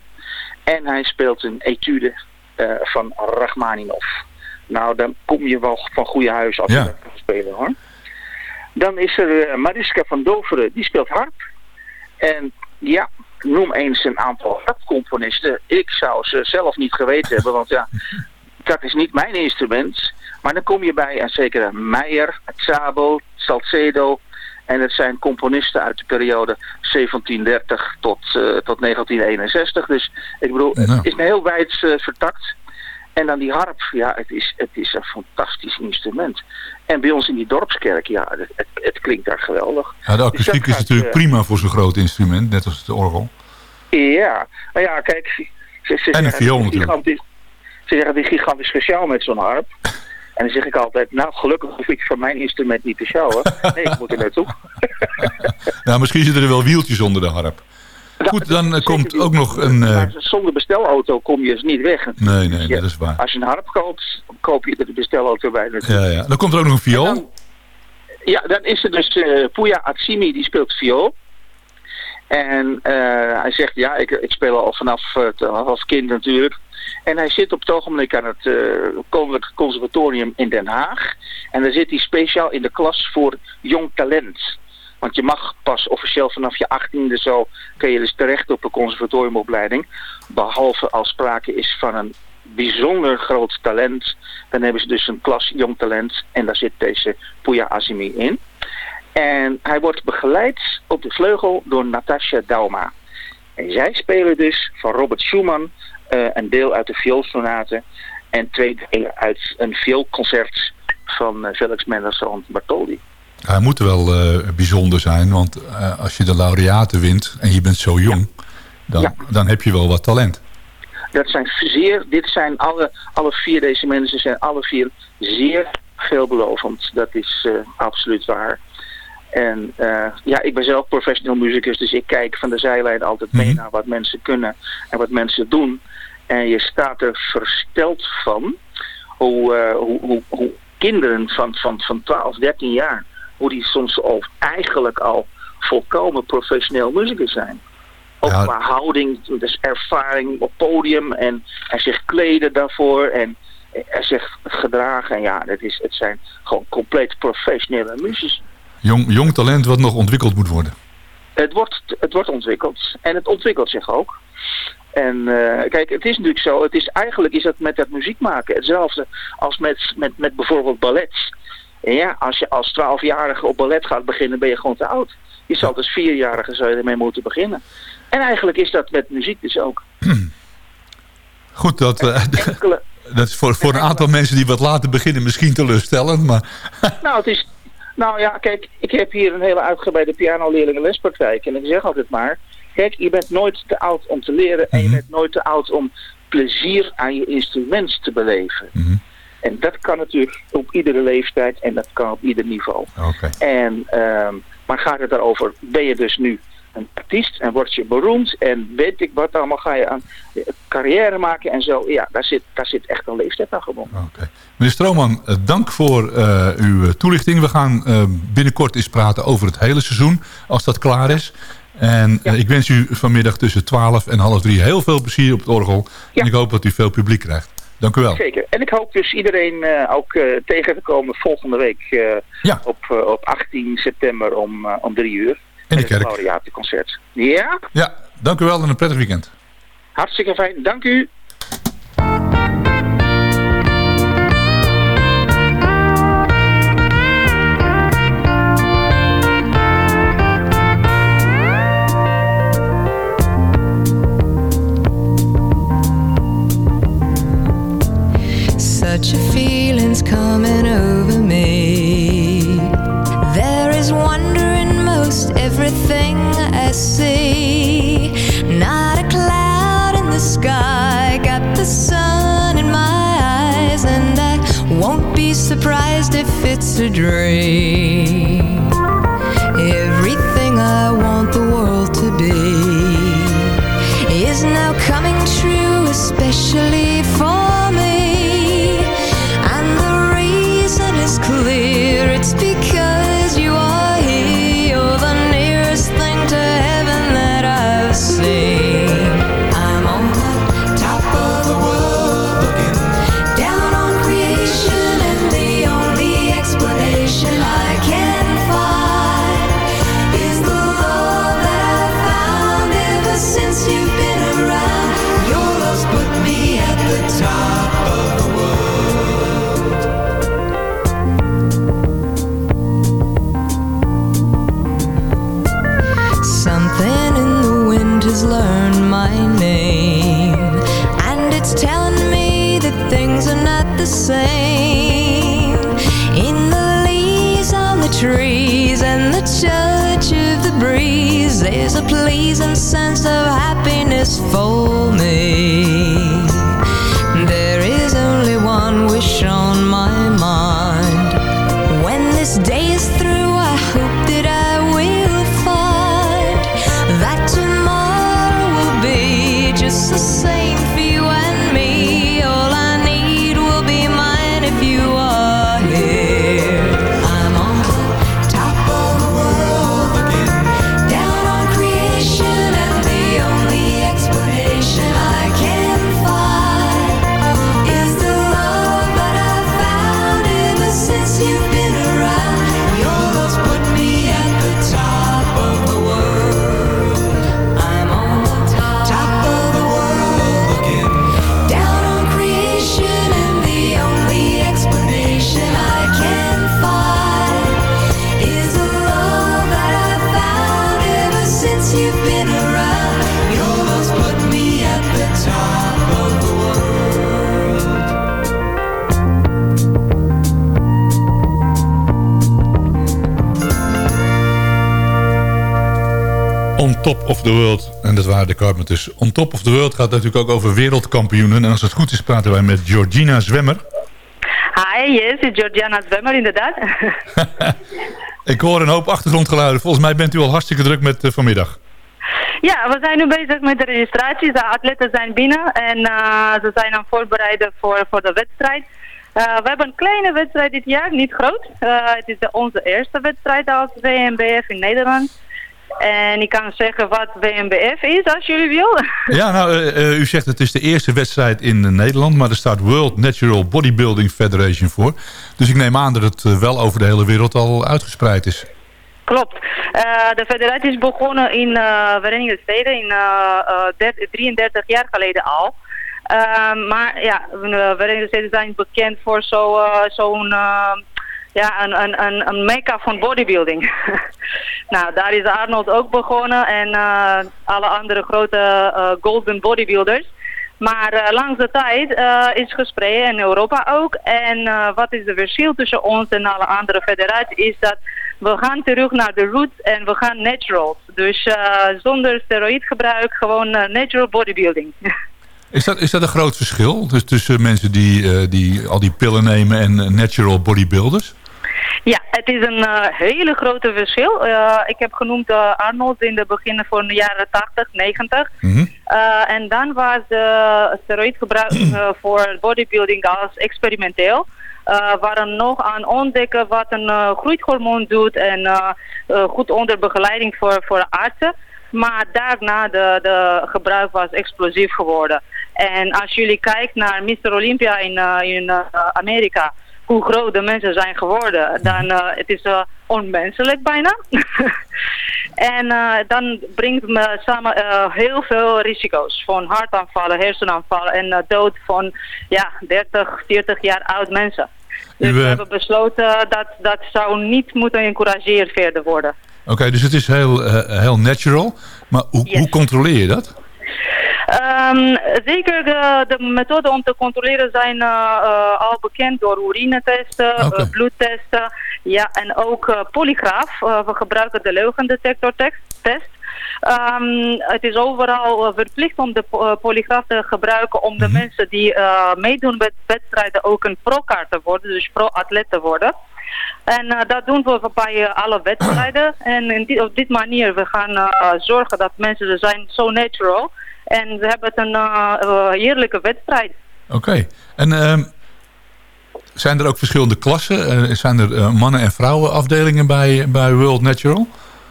En hij speelt een etude uh, van Rachmaninov. Nou, dan kom je wel van goede huis als je kan spelen hoor. Dan is er uh, Mariska van Doveren, die speelt harp. En ja, noem eens een aantal harpcomponisten. Ik zou ze zelf niet geweten hebben, want ja, *laughs* dat is niet mijn instrument. Maar dan kom je bij een zekere Meijer, Sabo, Salcedo. En het zijn componisten uit de periode 1730 tot, uh, tot 1961. Dus ik bedoel, het is een heel wijd uh, vertakt. En dan die harp, ja, het is, het is een fantastisch instrument. En bij ons in die dorpskerk, ja, het, het, het klinkt daar geweldig. Ja, de akoestiek dus is natuurlijk uh, prima voor zo'n groot instrument, net als het orgel. Ja, nou ja, kijk. Ze, ze en een viool natuurlijk. Ze zeggen, het is gigantisch speciaal met zo'n harp. *laughs* En dan zeg ik altijd, nou gelukkig hoef ik van mijn instrument niet te sjouwen. Nee, ik moet er naartoe. *laughs* nou, misschien zitten er wel wieltjes onder de harp. Goed, dan uh, komt ook nog een... Uh... Zonder bestelauto kom je dus niet weg. Nee, nee, dat is waar. Als je een harp koopt, koop je de bestelauto bij natuurlijk. Ja, ja. Dan komt er ook nog een viool. Ja, dan is er dus uh, Puya Atsimi, die speelt viool. En hij zegt, ja, ik, ik speel al vanaf half kind natuurlijk. En hij zit op het ogenblik aan het Koninklijk Conservatorium in Den Haag. En daar zit hij speciaal in de klas voor jong talent. Want je mag pas officieel vanaf je achttiende zo, kun je dus terecht op een conservatoriumopleiding. Behalve als sprake is van een bijzonder groot talent. Dan hebben ze dus een klas jong talent en daar zit deze Puya Azimi in. En hij wordt begeleid op de vleugel door Natasha Dauma. En zij spelen dus van Robert Schumann uh, een deel uit de vioolsonate en twee delen uit een vioolconcert van uh, Felix Mendelssohn Bartholdy. Hij moet wel uh, bijzonder zijn, want als je de laureaten wint en je bent zo jong, dan, ja. dan heb je wel wat talent. Dat zijn zeer, dit zijn alle, alle vier deze mensen zijn alle vier zeer veelbelovend. Dat is absoluut waar. En uh, ja, ik ben zelf professional muzikus, dus ik kijk van de zijlijn altijd mee mm -hmm. naar wat mensen kunnen en wat mensen doen. En je staat er versteld van hoe, uh, hoe, hoe, hoe, kinderen van, van, van 12, 13 jaar, hoe die soms al eigenlijk al volkomen professioneel muzikus zijn. Ook ja. qua houding, dus ervaring op podium en, en zich kleden daarvoor en er zich gedragen. En ja, dat is, het zijn gewoon compleet professionele muzici. Jong, jong talent wat nog ontwikkeld moet worden. Het wordt, het wordt ontwikkeld. En het ontwikkelt zich ook. En uh, kijk, het is natuurlijk zo, het is, eigenlijk is het met het muziek maken hetzelfde als met, met, met bijvoorbeeld ballet. En ja, als je als twaalfjarige op ballet gaat beginnen, ben je gewoon te oud. Je zal als vierjarige zou je ermee moeten beginnen. En eigenlijk is dat met muziek dus ook. *clears throat* Goed, dat, uh, *laughs* enkele, dat is voor, voor een aantal mensen die wat later beginnen misschien teleurstellend, maar... *laughs* nou, het is, nou ja, kijk, ik heb hier een hele uitgebreide pianoleerling lespraktijk. En ik zeg altijd maar, kijk, je bent nooit te oud om te leren. En je Mhm. bent nooit te oud om plezier aan je instrument te beleven. Mhm. En dat kan natuurlijk op iedere leeftijd en dat kan op ieder niveau. Oké. En, ehm, maar gaat het daarover, ben je dus nu een artiest en word je beroemd en weet ik wat allemaal, ga je aan eh, carrière maken en zo. Ja, daar zit, daar zit echt een leeftijd aan gebonden. Oké. Meneer Stroomman, eh, dank voor eh, uw toelichting. We gaan binnenkort eens praten over het hele seizoen, als dat klaar is. En ik wens u vanmiddag tussen 12 en half 3 heel veel plezier op het orgel. En ik hoop dat u veel publiek krijgt. Dank u wel. Zeker. En ik hoop dus iedereen eh, ook eh, tegen te komen volgende week eh, op, op 18 september om, om 3 uur. In de kerk. Het laureatenconcert. Ja? Ja, dank u wel en een prettig weekend. Hartstikke fijn. Dank u. breeze, there's a pleasing sense of happiness for me. There is only one wish on my mind. When this day is of the World. En dat waren de Carpenters. On Top of the World gaat natuurlijk ook over wereldkampioenen. En als het goed is praten wij met Georgina Zwemmer. Hi, yes, it's Georgiana Zwemmer inderdaad. *laughs* Ik hoor een hoop achtergrondgeluiden. Volgens mij bent u al hartstikke druk met eh, vanmiddag. ja, we zijn nu bezig met de registratie. De atleten zijn binnen en eh, ze zijn aan het voorbereiden voor, voor de wedstrijd. Eh, we hebben een kleine wedstrijd dit jaar, niet groot. Eh, het is de, onze eerste wedstrijd als WNBF in Nederland. En ik kan zeggen wat WNBF is, als jullie willen. *laughs* Ja, nou, eh, eh, u zegt het is de eerste wedstrijd in eh, Nederland... maar er staat World Natural Bodybuilding Federation voor. Dus ik neem aan dat het wel over de hele wereld al uitgespreid is. Klopt. De federatie is begonnen in Verenigde Staten in eh, eh, der- 33 jaar geleden al. Eh, maar ja, de Verenigde Staten zijn bekend voor zo, zo'n eh, ja, een, een, een, een mecca van bodybuilding. *laughs* nou, daar is Arnold ook begonnen en eh, alle andere grote eh, golden bodybuilders. Maar eh, langs de tijd is gespreid in Europa ook. En wat is het verschil tussen ons en alle andere federaties is dat we gaan terug naar de roots en we gaan naturals. Dus zonder steroïdgebruik, gewoon natural bodybuilding. *laughs* Is dat, is dat een groot verschil dus tussen mensen die, eh, die al die pillen nemen en eh, natural bodybuilders? Ja, het is een eh, hele grote verschil. Ik heb genoemd Arnold in de begin van de jaren 80, 90. Mhm. En dan was eh, *clears throat* voor bodybuilding als experimenteel. Waren nog aan ontdekken wat een groeithormoon doet en goed onder begeleiding voor, voor artsen. Maar daarna de, de gebruik was explosief geworden. En als jullie kijken naar Mr. Olympia in, uh, in uh, Amerika, hoe groot de mensen zijn geworden, dan uh, het is onmenselijk bijna. *laughs* en dan brengt me samen heel veel risico's van hartaanvallen, hersenaanvallen en dood van ja, 30, 40 jaar oud mensen. Dus we hebben besloten dat dat zou niet moeten encourageerd verder worden. Oké, dus het is heel, uh, heel natural. Maar hoe, yes. hoe controleer je dat? Um, zeker de, de methoden om te controleren zijn uh, uh, al bekend door urinetesten, okay. bloedtesten ja, en ook polygraaf. we gebruiken de leugendetectortest. Um, het is overal verplicht om de polygraaf te gebruiken om de mm -hmm. mensen die meedoen met wedstrijden ook een pro-kaart te worden, dus pro-atleet te worden. En uh, dat doen we bij uh, alle wedstrijden. *clears throat* En in die, op dit manier we gaan uh, zorgen dat mensen zijn zo natural. En we hebben een heerlijke wedstrijd. Oké. Okay. En ehm, zijn er ook verschillende klassen? zijn er mannen- en vrouwen afdelingen bij, bij World Natural?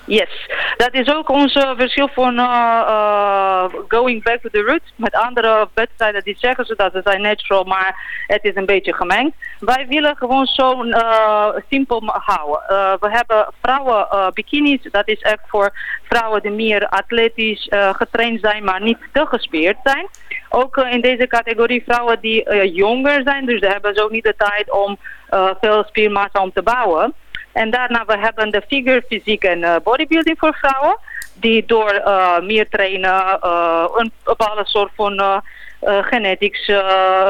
Yes, dat is ook ons verschil van uh, going back to the roots. Met andere wedstrijden die zeggen ze dat ze zijn natural, maar het is een beetje gemengd. Wij willen gewoon zo simpel houden. we hebben vrouwen bikinis, dat is echt voor vrouwen die meer atletisch getraind zijn, maar niet te gespierd zijn. Ook in deze categorie vrouwen die jonger zijn, dus daar hebben ze ook niet de tijd om veel spiermassa om te bouwen. En daarna we hebben de figure, fysiek en uh, bodybuilding voor vrouwen. Die door uh, meer trainen, uh, een bepaalde soort van genetisch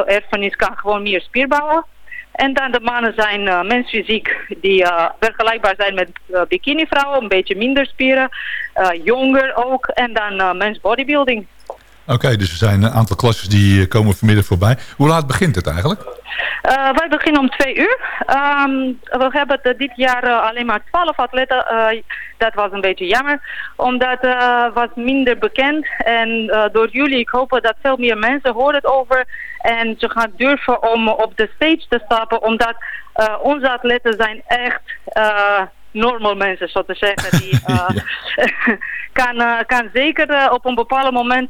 erfenis kan gewoon meer spier bouwen. En dan de mannen zijn uh, mensfysiek die vergelijkbaar zijn met bikini vrouwen. Een beetje minder spieren, jonger ook. En dan mens bodybuilding. Oké, dus er zijn een aantal klasses die komen vanmiddag voorbij. Hoe laat begint het eigenlijk? Uh, wij beginnen om twee uur. Um, we hebben dit jaar uh, alleen maar twaalf atleten. Dat was een beetje jammer, omdat het was minder bekend. En door jullie, ik hoop dat veel meer mensen horen het over. En ze gaan durven om op de stage te stappen, omdat onze atleten zijn echt normal mensen, zo te zeggen. Die *laughs* uh, *laughs* kan, uh, kan zeker uh, op een bepaald moment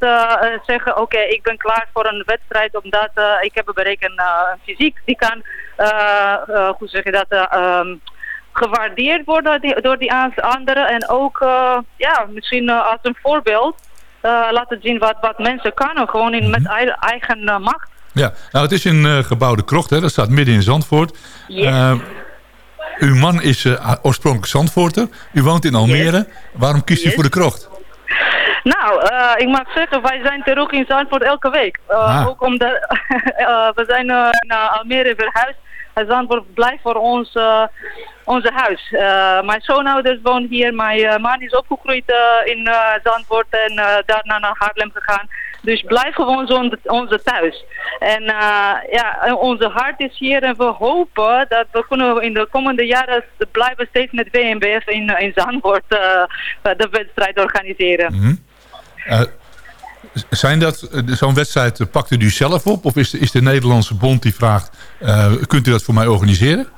zeggen, oké, okay, ik ben klaar voor een wedstrijd, omdat ik heb bereikt een fysiek die kan, hoe zeg je dat, um, gewaardeerd worden die, door die anderen. En ook, ja, misschien als een voorbeeld laten zien wat, wat mensen kunnen, gewoon in, met eigen macht. Ja, nou het is een gebouwde krocht, hè? dat staat midden in Zandvoort. Yes. Uw man is uh, oorspronkelijk Zandvoorter. U woont in Almere. Yes. Waarom kiest u voor de krocht? Nou, uh, ik mag zeggen, wij zijn terug in Zandvoort elke week. Uh, ah. Ook omdat *laughs* we zijn naar Almere verhuisd. Zandvoort blijft voor ons onze huis. mijn zoonouders wonen hier. Mijn man is opgegroeid in Zandvoort en daarna naar Haarlem gegaan. Dus blijf gewoon zo onze thuis. En ja, onze hart is hier en we hopen dat we kunnen in de komende jaren blijven steeds met WNBF in, in Zandvoort de wedstrijd organiseren. Uh, zijn dat, zo'n wedstrijd pakt u zelf op? Of is de, is de Nederlandse bond die vraagt, kunt u dat voor mij organiseren?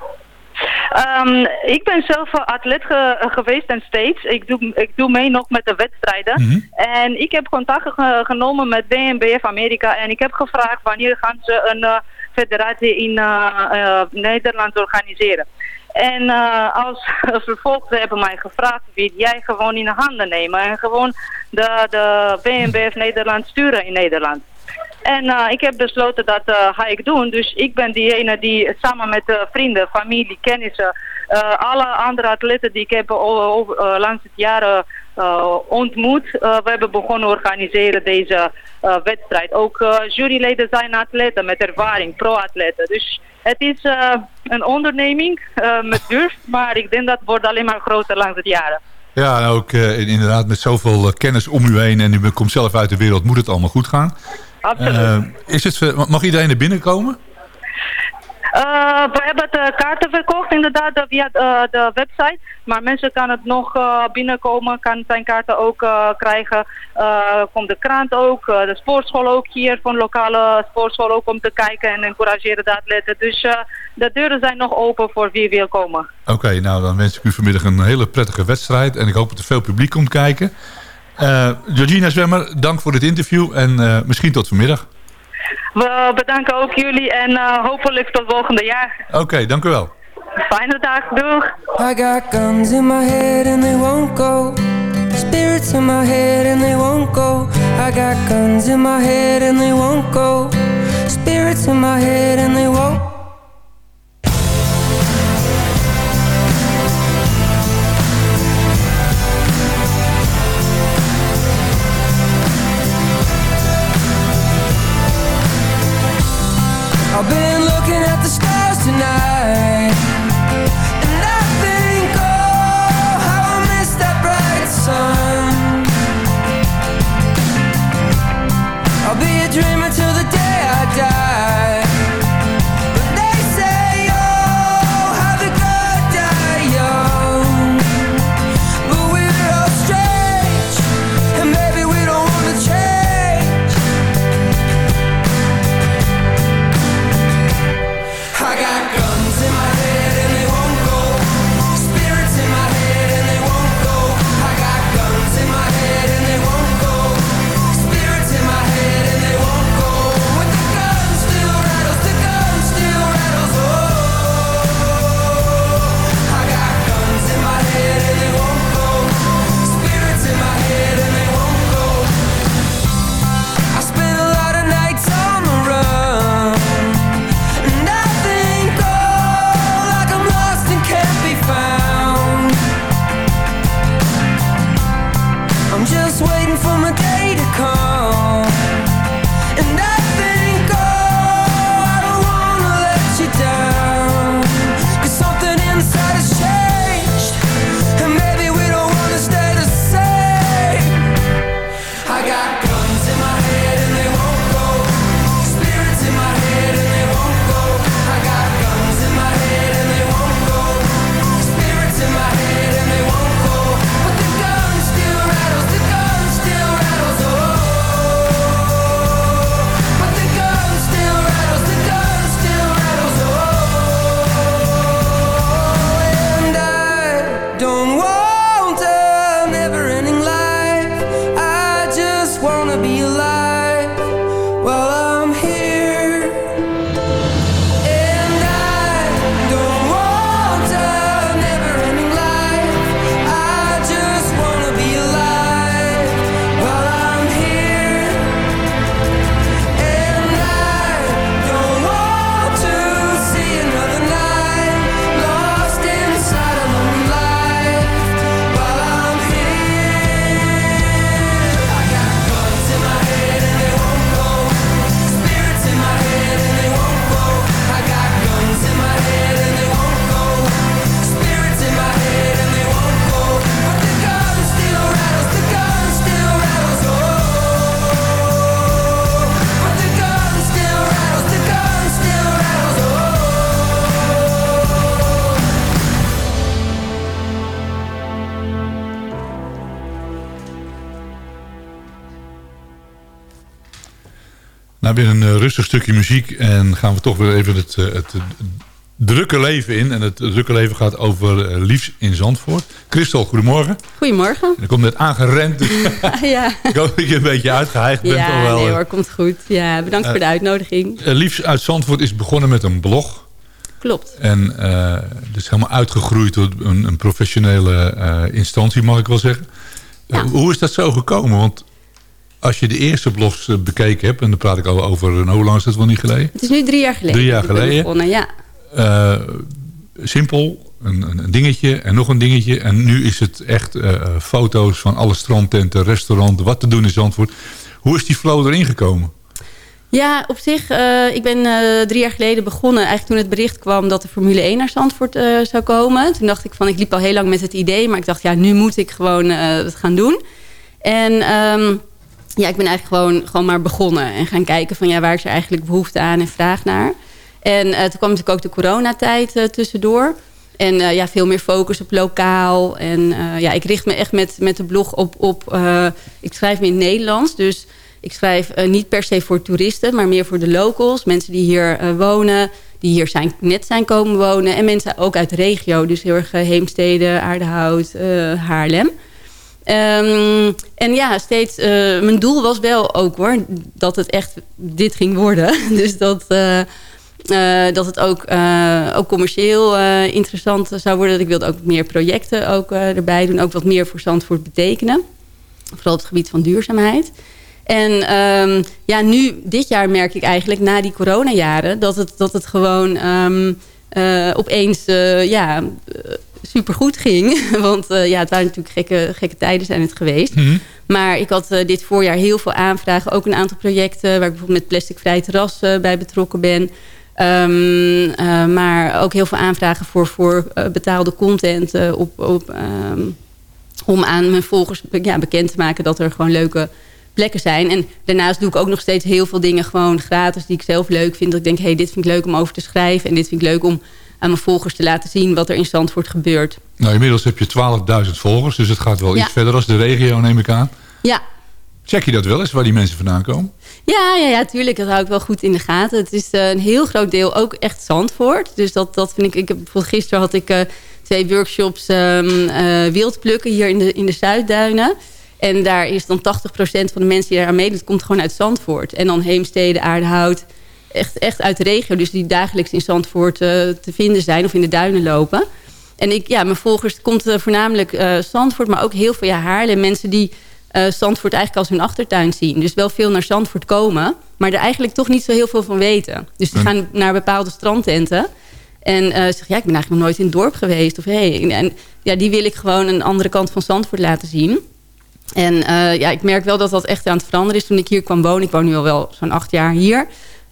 Um, ik ben zelf atleet ge geweest en steeds. Ik doe, ik doe mee nog met de wedstrijden. Mm -hmm. En ik heb contact ge genomen met WNBF Amerika. En ik heb gevraagd wanneer gaan ze een uh, federatie in uh, Nederland organiseren. En uh, als *laughs* vervolg hebben mij gevraagd, wil jij gewoon in de handen nemen en gewoon de, de WNBF Nederland sturen in Nederland. En uh, ik heb besloten dat uh, ga ik doen. Dus ik ben diegene die samen met vrienden, familie, kennissen, alle andere atleten die ik heb over, langs het jaren ontmoet. we hebben begonnen organiseren deze wedstrijd. Ook juryleden zijn atleten met ervaring, pro-atleten. Dus het is een onderneming met durf, maar ik denk dat het wordt alleen maar groter langs het jaren. Ja, en ook inderdaad met zoveel kennis om u heen en u komt zelf uit de wereld, moet het allemaal goed gaan. Absoluut. Is het, mag iedereen er binnenkomen? Uh, we hebben de kaarten verkocht inderdaad via de, de website. Maar mensen kunnen het nog uh, binnenkomen, kan zijn kaarten ook krijgen. komt de krant ook, de sportschool ook hier, van lokale sportschool ook om te kijken en encourageren de atleten. Dus de deuren zijn nog open voor wie wil komen. Oké, nou dan wens ik u vanmiddag een hele prettige wedstrijd en ik hoop dat er veel publiek komt kijken. Eh, Georgina Zwemmer, dank voor dit interview en eh, misschien tot vanmiddag. We bedanken ook jullie en eh, hopelijk tot volgende jaar. Oké, dank u wel. Fijne dag, doeg! I got guns in my head and they won't go. Spirits in my head and they won't go. I got guns in my head and they won't go. Spirits in my head and they won't for my day to come Nou, weer een eh, rustig stukje muziek. En gaan we toch weer even het, eh, het, eh, drukke leven in. En het drukke leven gaat over eh, Liefs in Zandvoort. Christel, goedemorgen. Goedemorgen. Je komt net aangerend. Dus *laughs* ja. *laughs* ik hoop dat je een beetje uitgeheigd bent. Ja, wel. nee hoor, komt goed. Ja, bedankt voor de uitnodiging. Liefs uit Zandvoort is begonnen met een blog. Klopt. En eh dus helemaal uitgegroeid tot een, een professionele instantie, mag ik wel zeggen. Hoe is dat zo gekomen? Want als je de eerste blogs eh, bekeken hebt... en dan praat ik al over... hoe lang is dat wel niet geleden? Het is nu drie jaar geleden. Drie jaar geleden. Begonnen, ja. Eh, simpel, een, een, dingetje en nog een dingetje. En nu is het echt eh, foto's van alle strandtenten, restauranten... wat te doen in Zandvoort. Hoe is die flow erin gekomen? Ja, op zich, ik ben drie jaar geleden begonnen. Eigenlijk toen het bericht kwam dat de Formule 1 naar Zandvoort zou komen. Toen dacht ik van, ik liep al heel lang met het idee. Maar ik dacht, ja, nu moet ik gewoon het gaan doen. En ehm, ja, ik ben eigenlijk gewoon, gewoon maar begonnen. En gaan kijken van, ja, waar is er eigenlijk behoefte aan en vraag naar. En eh, toen kwam natuurlijk ook de coronatijd eh, tussendoor. En eh, ja, veel meer focus op lokaal. En ja, ik richt me echt met, met de blog op... op ik schrijf me in het Nederlands, dus... Ik schrijf niet per se voor toeristen, maar meer voor de locals. Mensen die hier wonen, die hier zijn, net zijn komen wonen. En mensen ook uit de regio, dus heel erg Heemstede, Aardehout, eh, Haarlem. Ehm, en ja, steeds, eh, mijn doel was wel ook hoor, dat het echt dit ging worden. *laughs* dus dat, eh, eh, dat het ook, ook commercieel interessant zou worden. Ik wilde ook meer projecten ook, erbij doen. Ook wat meer voor Zandvoort betekenen. Vooral op het gebied van duurzaamheid. En ehm, ja, nu, dit jaar merk ik eigenlijk na die coronajaren... dat het, dat het gewoon um, opeens ja, supergoed ging. *laughs* Want uh, ja, het waren natuurlijk gekke, gekke tijden zijn het geweest. Mhm. Maar ik had uh, dit voorjaar heel veel aanvragen. Ook een aantal projecten waar ik bijvoorbeeld met plasticvrij terras uh, bij betrokken ben. Um, maar ook heel veel aanvragen voor, voor betaalde content. op, op, um, om aan mijn volgers ja, bekend te maken dat er gewoon leuke plekken zijn. En daarnaast doe ik ook nog steeds heel veel dingen gewoon gratis... die ik zelf leuk vind. Dat ik denk, hey, dit vind ik leuk om over te schrijven. En dit vind ik leuk om aan mijn volgers te laten zien wat er in Zandvoort gebeurt. Nou, inmiddels heb je 12.000 volgers, dus het gaat wel iets verder als de regio, neem ik aan. Ja. Check je dat wel eens, waar die mensen vandaan komen? Ja, ja, ja, tuurlijk. Dat hou ik wel goed in de gaten. Het is uh, een heel groot deel ook echt Zandvoort. Dus dat, dat vind ik... ik heb, bijvoorbeeld gisteren had ik uh, twee workshops um, uh, wildplukken hier in de, in de Zuidduinen. En daar is dan 80% van de mensen die daar aan meedoen... komt gewoon uit Zandvoort. En dan Heemstede, Aardehout echt, echt uit de regio. Dus die dagelijks in Zandvoort uh, te vinden zijn of in de duinen lopen. En ik, ja, mijn volgers komt uh, voornamelijk uh, Zandvoort, maar ook heel veel ja, Haarlem. Mensen die Zandvoort eigenlijk als hun achtertuin zien. Dus wel veel naar Zandvoort komen, maar er eigenlijk toch niet zo heel veel van weten. Dus die gaan naar bepaalde strandtenten. En uh, zeg, ja, ik ben eigenlijk nog nooit in het dorp geweest. Of, hey, en ja, die wil ik gewoon een andere kant van Zandvoort laten zien. En uh, ja, ik merk wel dat dat echt aan het veranderen is. Toen ik hier kwam wonen, ik woon nu al wel zo'n acht jaar hier...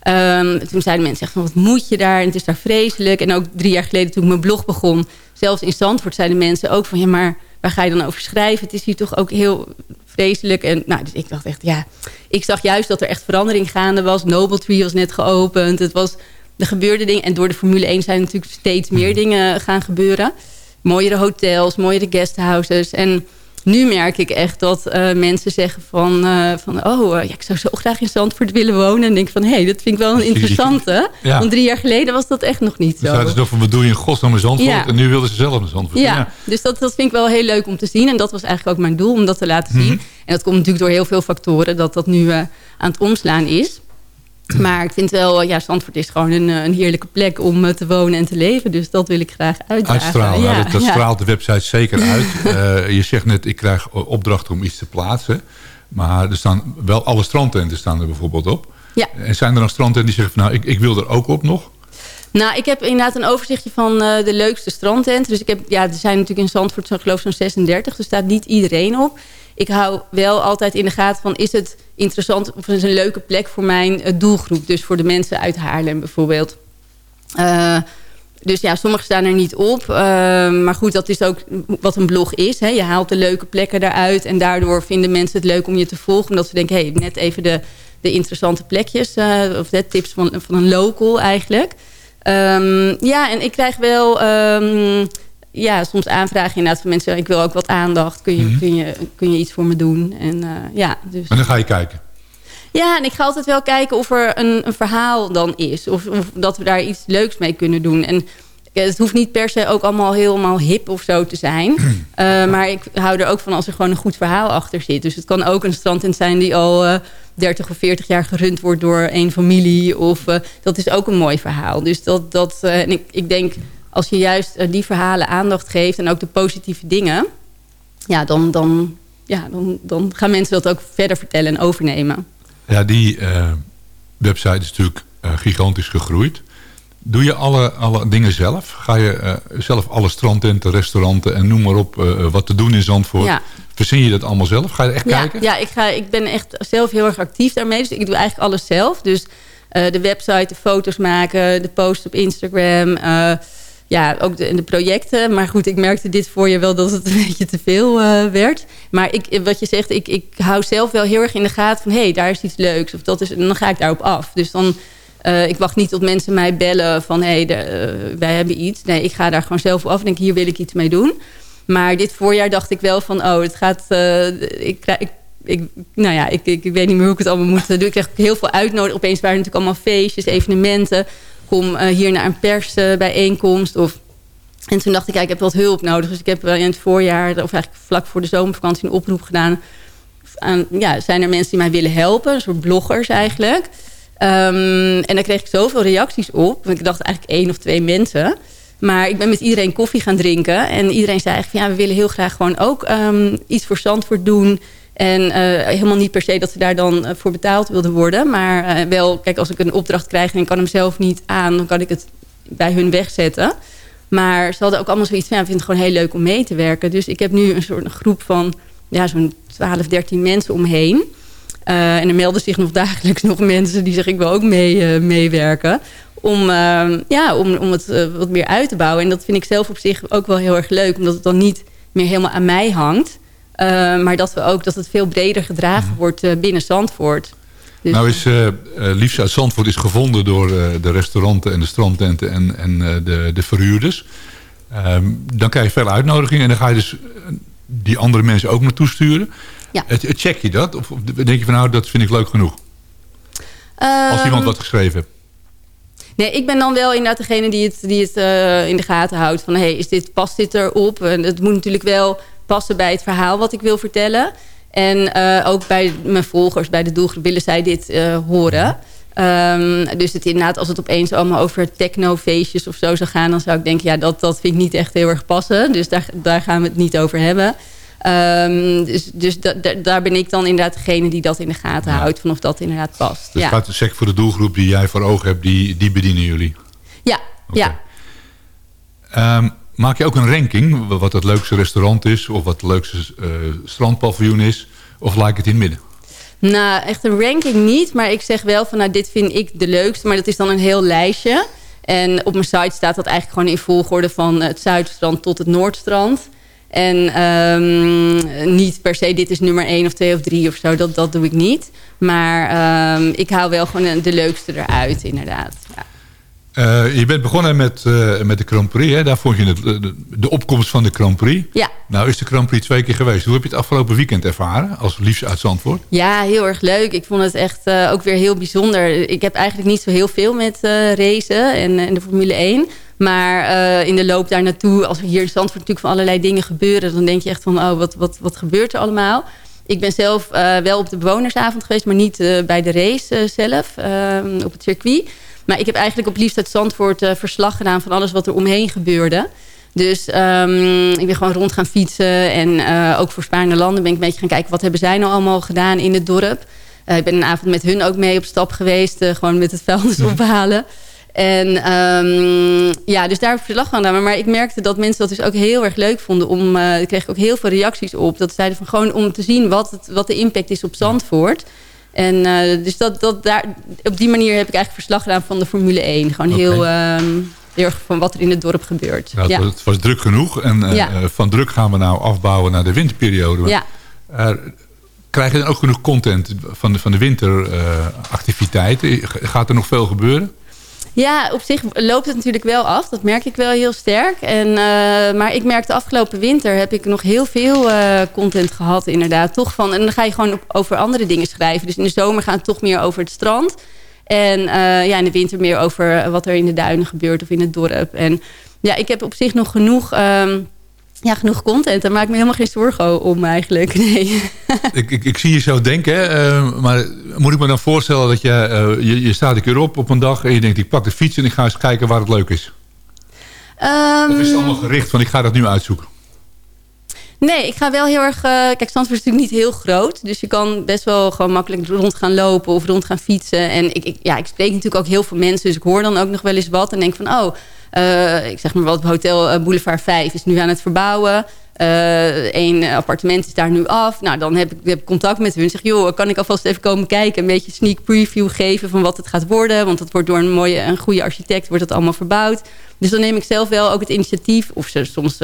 Um, toen zeiden mensen echt van, wat moet je daar? En het is daar vreselijk. En ook drie jaar geleden toen ik mijn blog begon... zelfs in Zandvoort zeiden mensen ook van... ja, maar waar ga je dan over schrijven? Het is hier toch ook heel vreselijk. En nou, dus ik dacht echt, ja... Ik zag juist dat er echt verandering gaande was. Noble Tree was net geopend. Het was, er gebeurde dingen. En door de Formule 1 zijn natuurlijk steeds meer dingen gaan gebeuren. Mooiere hotels, mooiere guesthouses. En nu merk ik echt dat uh, mensen zeggen van... Uh, van oh, uh, ja, ik zou zo graag in Zandvoort willen wonen. En denk van, hé, hey, dat vind ik wel een interessante. ja. Want drie jaar geleden was dat echt nog niet zo. Dus nog van, wat doe je in godsnaam in Zandvoort? Ja. En nu wilden ze zelf in Zandvoort. Ja, ja. dus dat, dat vind ik wel heel leuk om te zien. En dat was eigenlijk ook mijn doel, om dat te laten zien. Mm -hmm. En dat komt natuurlijk door heel veel factoren... dat dat nu aan het omslaan is. Maar ik vind wel, ja, Zandvoort is gewoon een, een heerlijke plek om te wonen en te leven. Dus dat wil ik graag uitdragen. Uitstralen, ja, dat, dat straalt de website zeker uit. uh, *laughs* je zegt net, ik krijg opdrachten om iets te plaatsen. Maar er staan wel alle strandtenten staan er bijvoorbeeld op. Ja. En zijn er dan strandtenten die zeggen van, nou, ik, ik wil er ook op nog? Nou, ik heb inderdaad een overzichtje van uh, de leukste strandtenten. Dus ik heb, ja, er zijn natuurlijk in Zandvoort zo'n geloof zo'n 36. Er staat niet iedereen op. Ik hou wel altijd in de gaten van, is het interessant of is een leuke plek voor mijn uh, doelgroep? Dus voor de mensen uit Haarlem bijvoorbeeld. Uh, dus ja, sommigen staan er niet op. Uh, maar goed, dat is ook wat een blog is. Hè. Je haalt de leuke plekken eruit. En daardoor vinden mensen het leuk om je te volgen. Omdat ze denken, hé, hey, net even de, de interessante plekjes. Of de tips van, van een local eigenlijk. Um, ja, en ik krijg wel um, ja, soms aanvragen inderdaad van mensen. Ik wil ook wat aandacht. Kun je, mm -hmm. kun je, kun je iets voor me doen? En, uh, ja, dus... En dan ga je kijken? Ja, en ik ga altijd wel kijken of er een, een verhaal dan is. Of, of, dat we daar iets leuks mee kunnen doen. En het hoeft niet per se ook allemaal helemaal hip of zo te zijn. Uh, *clears throat* maar ik hou er ook van als er gewoon een goed verhaal achter zit. Dus het kan ook een strandtent zijn die al uh, 30 of 40 jaar gerund wordt door één familie. Of uh, dat is ook een mooi verhaal. Dus dat, dat en ik, ik denk als je juist die verhalen aandacht geeft en ook de positieve dingen. Ja, dan, dan, ja, dan, dan gaan mensen dat ook verder vertellen en overnemen. Ja, die uh, website is natuurlijk uh, gigantisch gegroeid. Doe je alle, alle dingen zelf? Ga je uh, zelf alle strandtenten, restauranten en noem maar op wat te doen in Zandvoort? Ja. Verzin je dat allemaal zelf? Ga je echt ja, kijken? Ja, ik, ga, ik ben echt zelf heel erg actief daarmee. Dus ik doe eigenlijk alles zelf. Dus de website, de foto's maken, de post op Instagram ja, ook de, de, projecten. Maar goed, ik merkte dit voor je wel dat het een *laughs* beetje te veel uh, werd. Maar ik, wat je zegt, ik, ik hou zelf wel heel erg in de gaten van... hé, hey, daar is iets leuks. Of dat is, dan ga ik daarop af. Dus dan, uh, ik wacht niet tot mensen mij bellen van... hé, hey, wij hebben iets. Nee, ik ga daar gewoon zelf op af en denk, hier wil ik iets mee doen. Maar dit voorjaar dacht ik wel van, oh, het gaat... ik, ik, ik, nou ja, ik, ik, weet niet meer hoe ik het allemaal moet doen. Ik kreeg heel veel uitnodigingen. Opeens waren natuurlijk allemaal feestjes, evenementen kom uh, hier naar een persbijeenkomst. of En toen dacht ik, ja, ik heb wat hulp nodig. Dus ik heb in het voorjaar, of eigenlijk vlak voor de zomervakantie... een oproep gedaan. Aan, ja, zijn er mensen die mij willen helpen? Een soort bloggers eigenlijk. Um, en daar kreeg ik zoveel reacties op. Want ik dacht eigenlijk één of twee mensen. Maar ik ben met iedereen koffie gaan drinken. En iedereen zei eigenlijk, ja, we willen heel graag gewoon ook um, iets voor Zandvoort doen... En uh, helemaal niet per se dat ze daar dan uh, voor betaald wilden worden. Maar uh, wel, kijk, als ik een opdracht krijg en ik kan hem zelf niet aan... dan kan ik het bij hun wegzetten. Maar ze hadden ook allemaal zoiets van... We vinden het gewoon heel leuk om mee te werken. Dus ik heb nu een soort groep van ja, zo'n 12, 13 mensen omheen. en er melden zich nog *laughs* dagelijks nog mensen die zeggen... ik wil ook mee, meewerken. Om, ja, om, om het wat meer uit te bouwen. En dat vind ik zelf op zich ook wel heel erg leuk. Omdat het dan niet meer helemaal aan mij hangt... Uh, maar dat we ook dat het veel breder gedragen wordt uh, binnen Zandvoort. Dus, nou is uh, Liefst uit Zandvoort is gevonden door de restauranten en de strandtenten en, en de, de verhuurders. Um, dan krijg je veel uitnodigingen en dan ga je dus die andere mensen ook naartoe sturen. Ja. Check je dat? Of denk je van nou, dat vind ik leuk genoeg? Als iemand wat geschreven heeft. Nee, ik ben dan wel inderdaad degene die het, die het uh, in de gaten houdt. Van, hey, is dit, past dit erop? En het moet natuurlijk wel passen bij het verhaal wat ik wil vertellen. En uh, ook bij mijn volgers, bij de doelgroep, willen zij dit uh, horen. Um, dus het inderdaad, als het opeens allemaal over technofeestjes of zo zou gaan... dan zou ik denken, ja, dat, dat vind ik niet echt heel erg passen. Dus daar, daar gaan we het niet over hebben. Um, dus dus da, da, daar ben ik dan inderdaad degene die dat in de gaten ja. houdt... van of dat inderdaad past. Dus ja. gaat de sec voor de doelgroep die jij voor ogen hebt... die, die bedienen jullie? Ja, okay. ja. Um, Maak je ook een ranking, wat het leukste restaurant is... of wat het leukste uh, strandpaviljoen is? Of laat ik het in het midden? Nou, echt een ranking niet. Maar ik zeg wel van, nou, dit vind ik de leukste. Maar dat is dan een heel lijstje. En op mijn site staat dat eigenlijk gewoon in volgorde... van het Zuidstrand tot het Noordstrand. En um, niet per se, dit is nummer 1 of 2 of 3 of zo. Dat, dat doe ik niet. Maar um, ik hou wel gewoon de leukste eruit, inderdaad. Ja. Uh, je bent begonnen met, uh, met de Grand Prix. Hè? Daar vond je het, de, de, opkomst van de Grand Prix. Ja. Nou is de Grand Prix twee keer geweest. Hoe heb je het afgelopen weekend ervaren als liefst uit Zandvoort? Ja, heel erg leuk. Ik vond het echt uh, ook weer heel bijzonder. Ik heb eigenlijk niet zo heel veel met racen en, en, de Formule 1. Maar in de loop daar naartoe, als er hier in Zandvoort natuurlijk van allerlei dingen gebeuren... dan denk je echt van, oh, wat, wat, wat gebeurt er allemaal? Ik ben zelf wel op de bewonersavond geweest, maar niet bij de race zelf, ehm, op het circuit... Maar ik heb eigenlijk op liefst uit Zandvoort uh, verslag gedaan... van alles wat er omheen gebeurde. Dus um, ik ben gewoon rond gaan fietsen. En uh, ook voor Spaarne Landen ben ik een beetje gaan kijken... wat hebben zij nou allemaal gedaan in het dorp. Uh, ik ben een avond met hun ook mee op stap geweest. gewoon met het vuilnis ophalen. En um, ja, dus daar heb ik verslag van gedaan. Maar ik merkte dat mensen dat dus ook heel erg leuk vonden. Om, uh, ik kreeg ook heel veel reacties op. Dat zeiden van gewoon om te zien wat, het, wat de impact is op Zandvoort... En uh, dus dat, dat daar, op die manier heb ik eigenlijk verslag gedaan van de Formule 1. Gewoon okay. heel, um, heel erg van wat er in het dorp gebeurt. Nou, ja. Het was druk genoeg. En uh, ja. uh, van druk gaan we nou afbouwen naar de winterperiode. Ja. krijg je dan ook genoeg content van de, van de winteractiviteiten? Gaat er nog veel gebeuren? Ja, op zich loopt het natuurlijk wel af. Dat merk ik wel heel sterk. En, uh, maar ik merk de afgelopen winter heb ik nog heel veel uh, content gehad inderdaad. Toch van, en dan ga je gewoon over andere dingen schrijven. Dus in de zomer gaat het toch meer over het strand. En uh, ja, in de winter meer over wat er in de duinen gebeurt of in het dorp. En ja, ik heb op zich nog genoeg... Um, ja, genoeg content. Daar maak ik me helemaal geen zorgen om eigenlijk. Nee. *laughs* ik, ik, ik zie je zo denken. Uh, maar moet ik me dan voorstellen dat je, uh, je... Je staat een keer op op een dag en je denkt... ik pak de fiets en ik ga eens kijken waar het leuk is. Um, of is het allemaal gericht van ik ga dat nu uitzoeken? Nee, ik ga wel heel erg... Uh, kijk, Zandvoort is natuurlijk niet heel groot. Dus je kan best wel gewoon makkelijk rond gaan lopen of rond gaan fietsen. En ik, ik, ja, ik spreek natuurlijk ook heel veel mensen. Dus ik hoor dan ook nog wel eens wat. En denk van, oh, ik zeg maar wat, Hotel Boulevard 5 is nu aan het verbouwen. Eén uh, appartement is daar nu af. Nou, dan heb ik, heb contact met hun. Zeg, joh, kan ik alvast even komen kijken? Een beetje sneak preview geven van wat het gaat worden. Want het wordt door een mooie, een goede architect wordt het allemaal verbouwd. Dus dan neem ik zelf wel ook het initiatief. Of ze, soms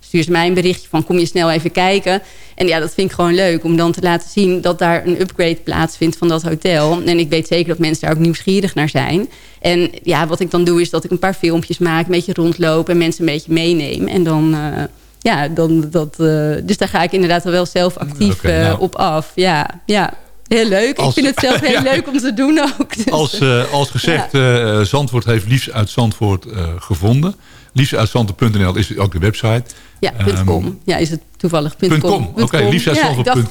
stuur mij een berichtje van kom je snel even kijken. En ja, dat vind ik gewoon leuk. Om dan te laten zien dat daar een upgrade plaatsvindt van dat hotel. En ik weet zeker dat mensen daar ook nieuwsgierig naar zijn. En ja, wat ik dan doe is dat ik een paar filmpjes maak. Een beetje rondloop en mensen een beetje meeneem. En dan... Uh, ja, dan dat, uh, dus daar ga ik inderdaad wel zelf actief okay, nou. op af. Ja, ja. Heel leuk. Ik vind het zelf *laughs* heel leuk om te doen ook. Dus, als, eh, eh, als gezegd, ja. Eh, Zandvoort heeft liefs uit Zandvoort uh, gevonden. Liefstuitzandvoort.nl is ook de website. Ja, ehm, .com. Ja, is het toevallig. .com. Oké, okay, ik,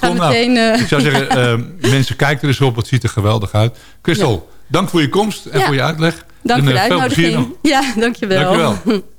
nou, ik zou zeggen, *laughs* ehm, mensen kijken er eens op. Het ziet er geweldig uit. Christel, dank voor je komst en voor je uitleg. Dank en, voor de uitnodiging. Ja, je Dankjewel. *laughs*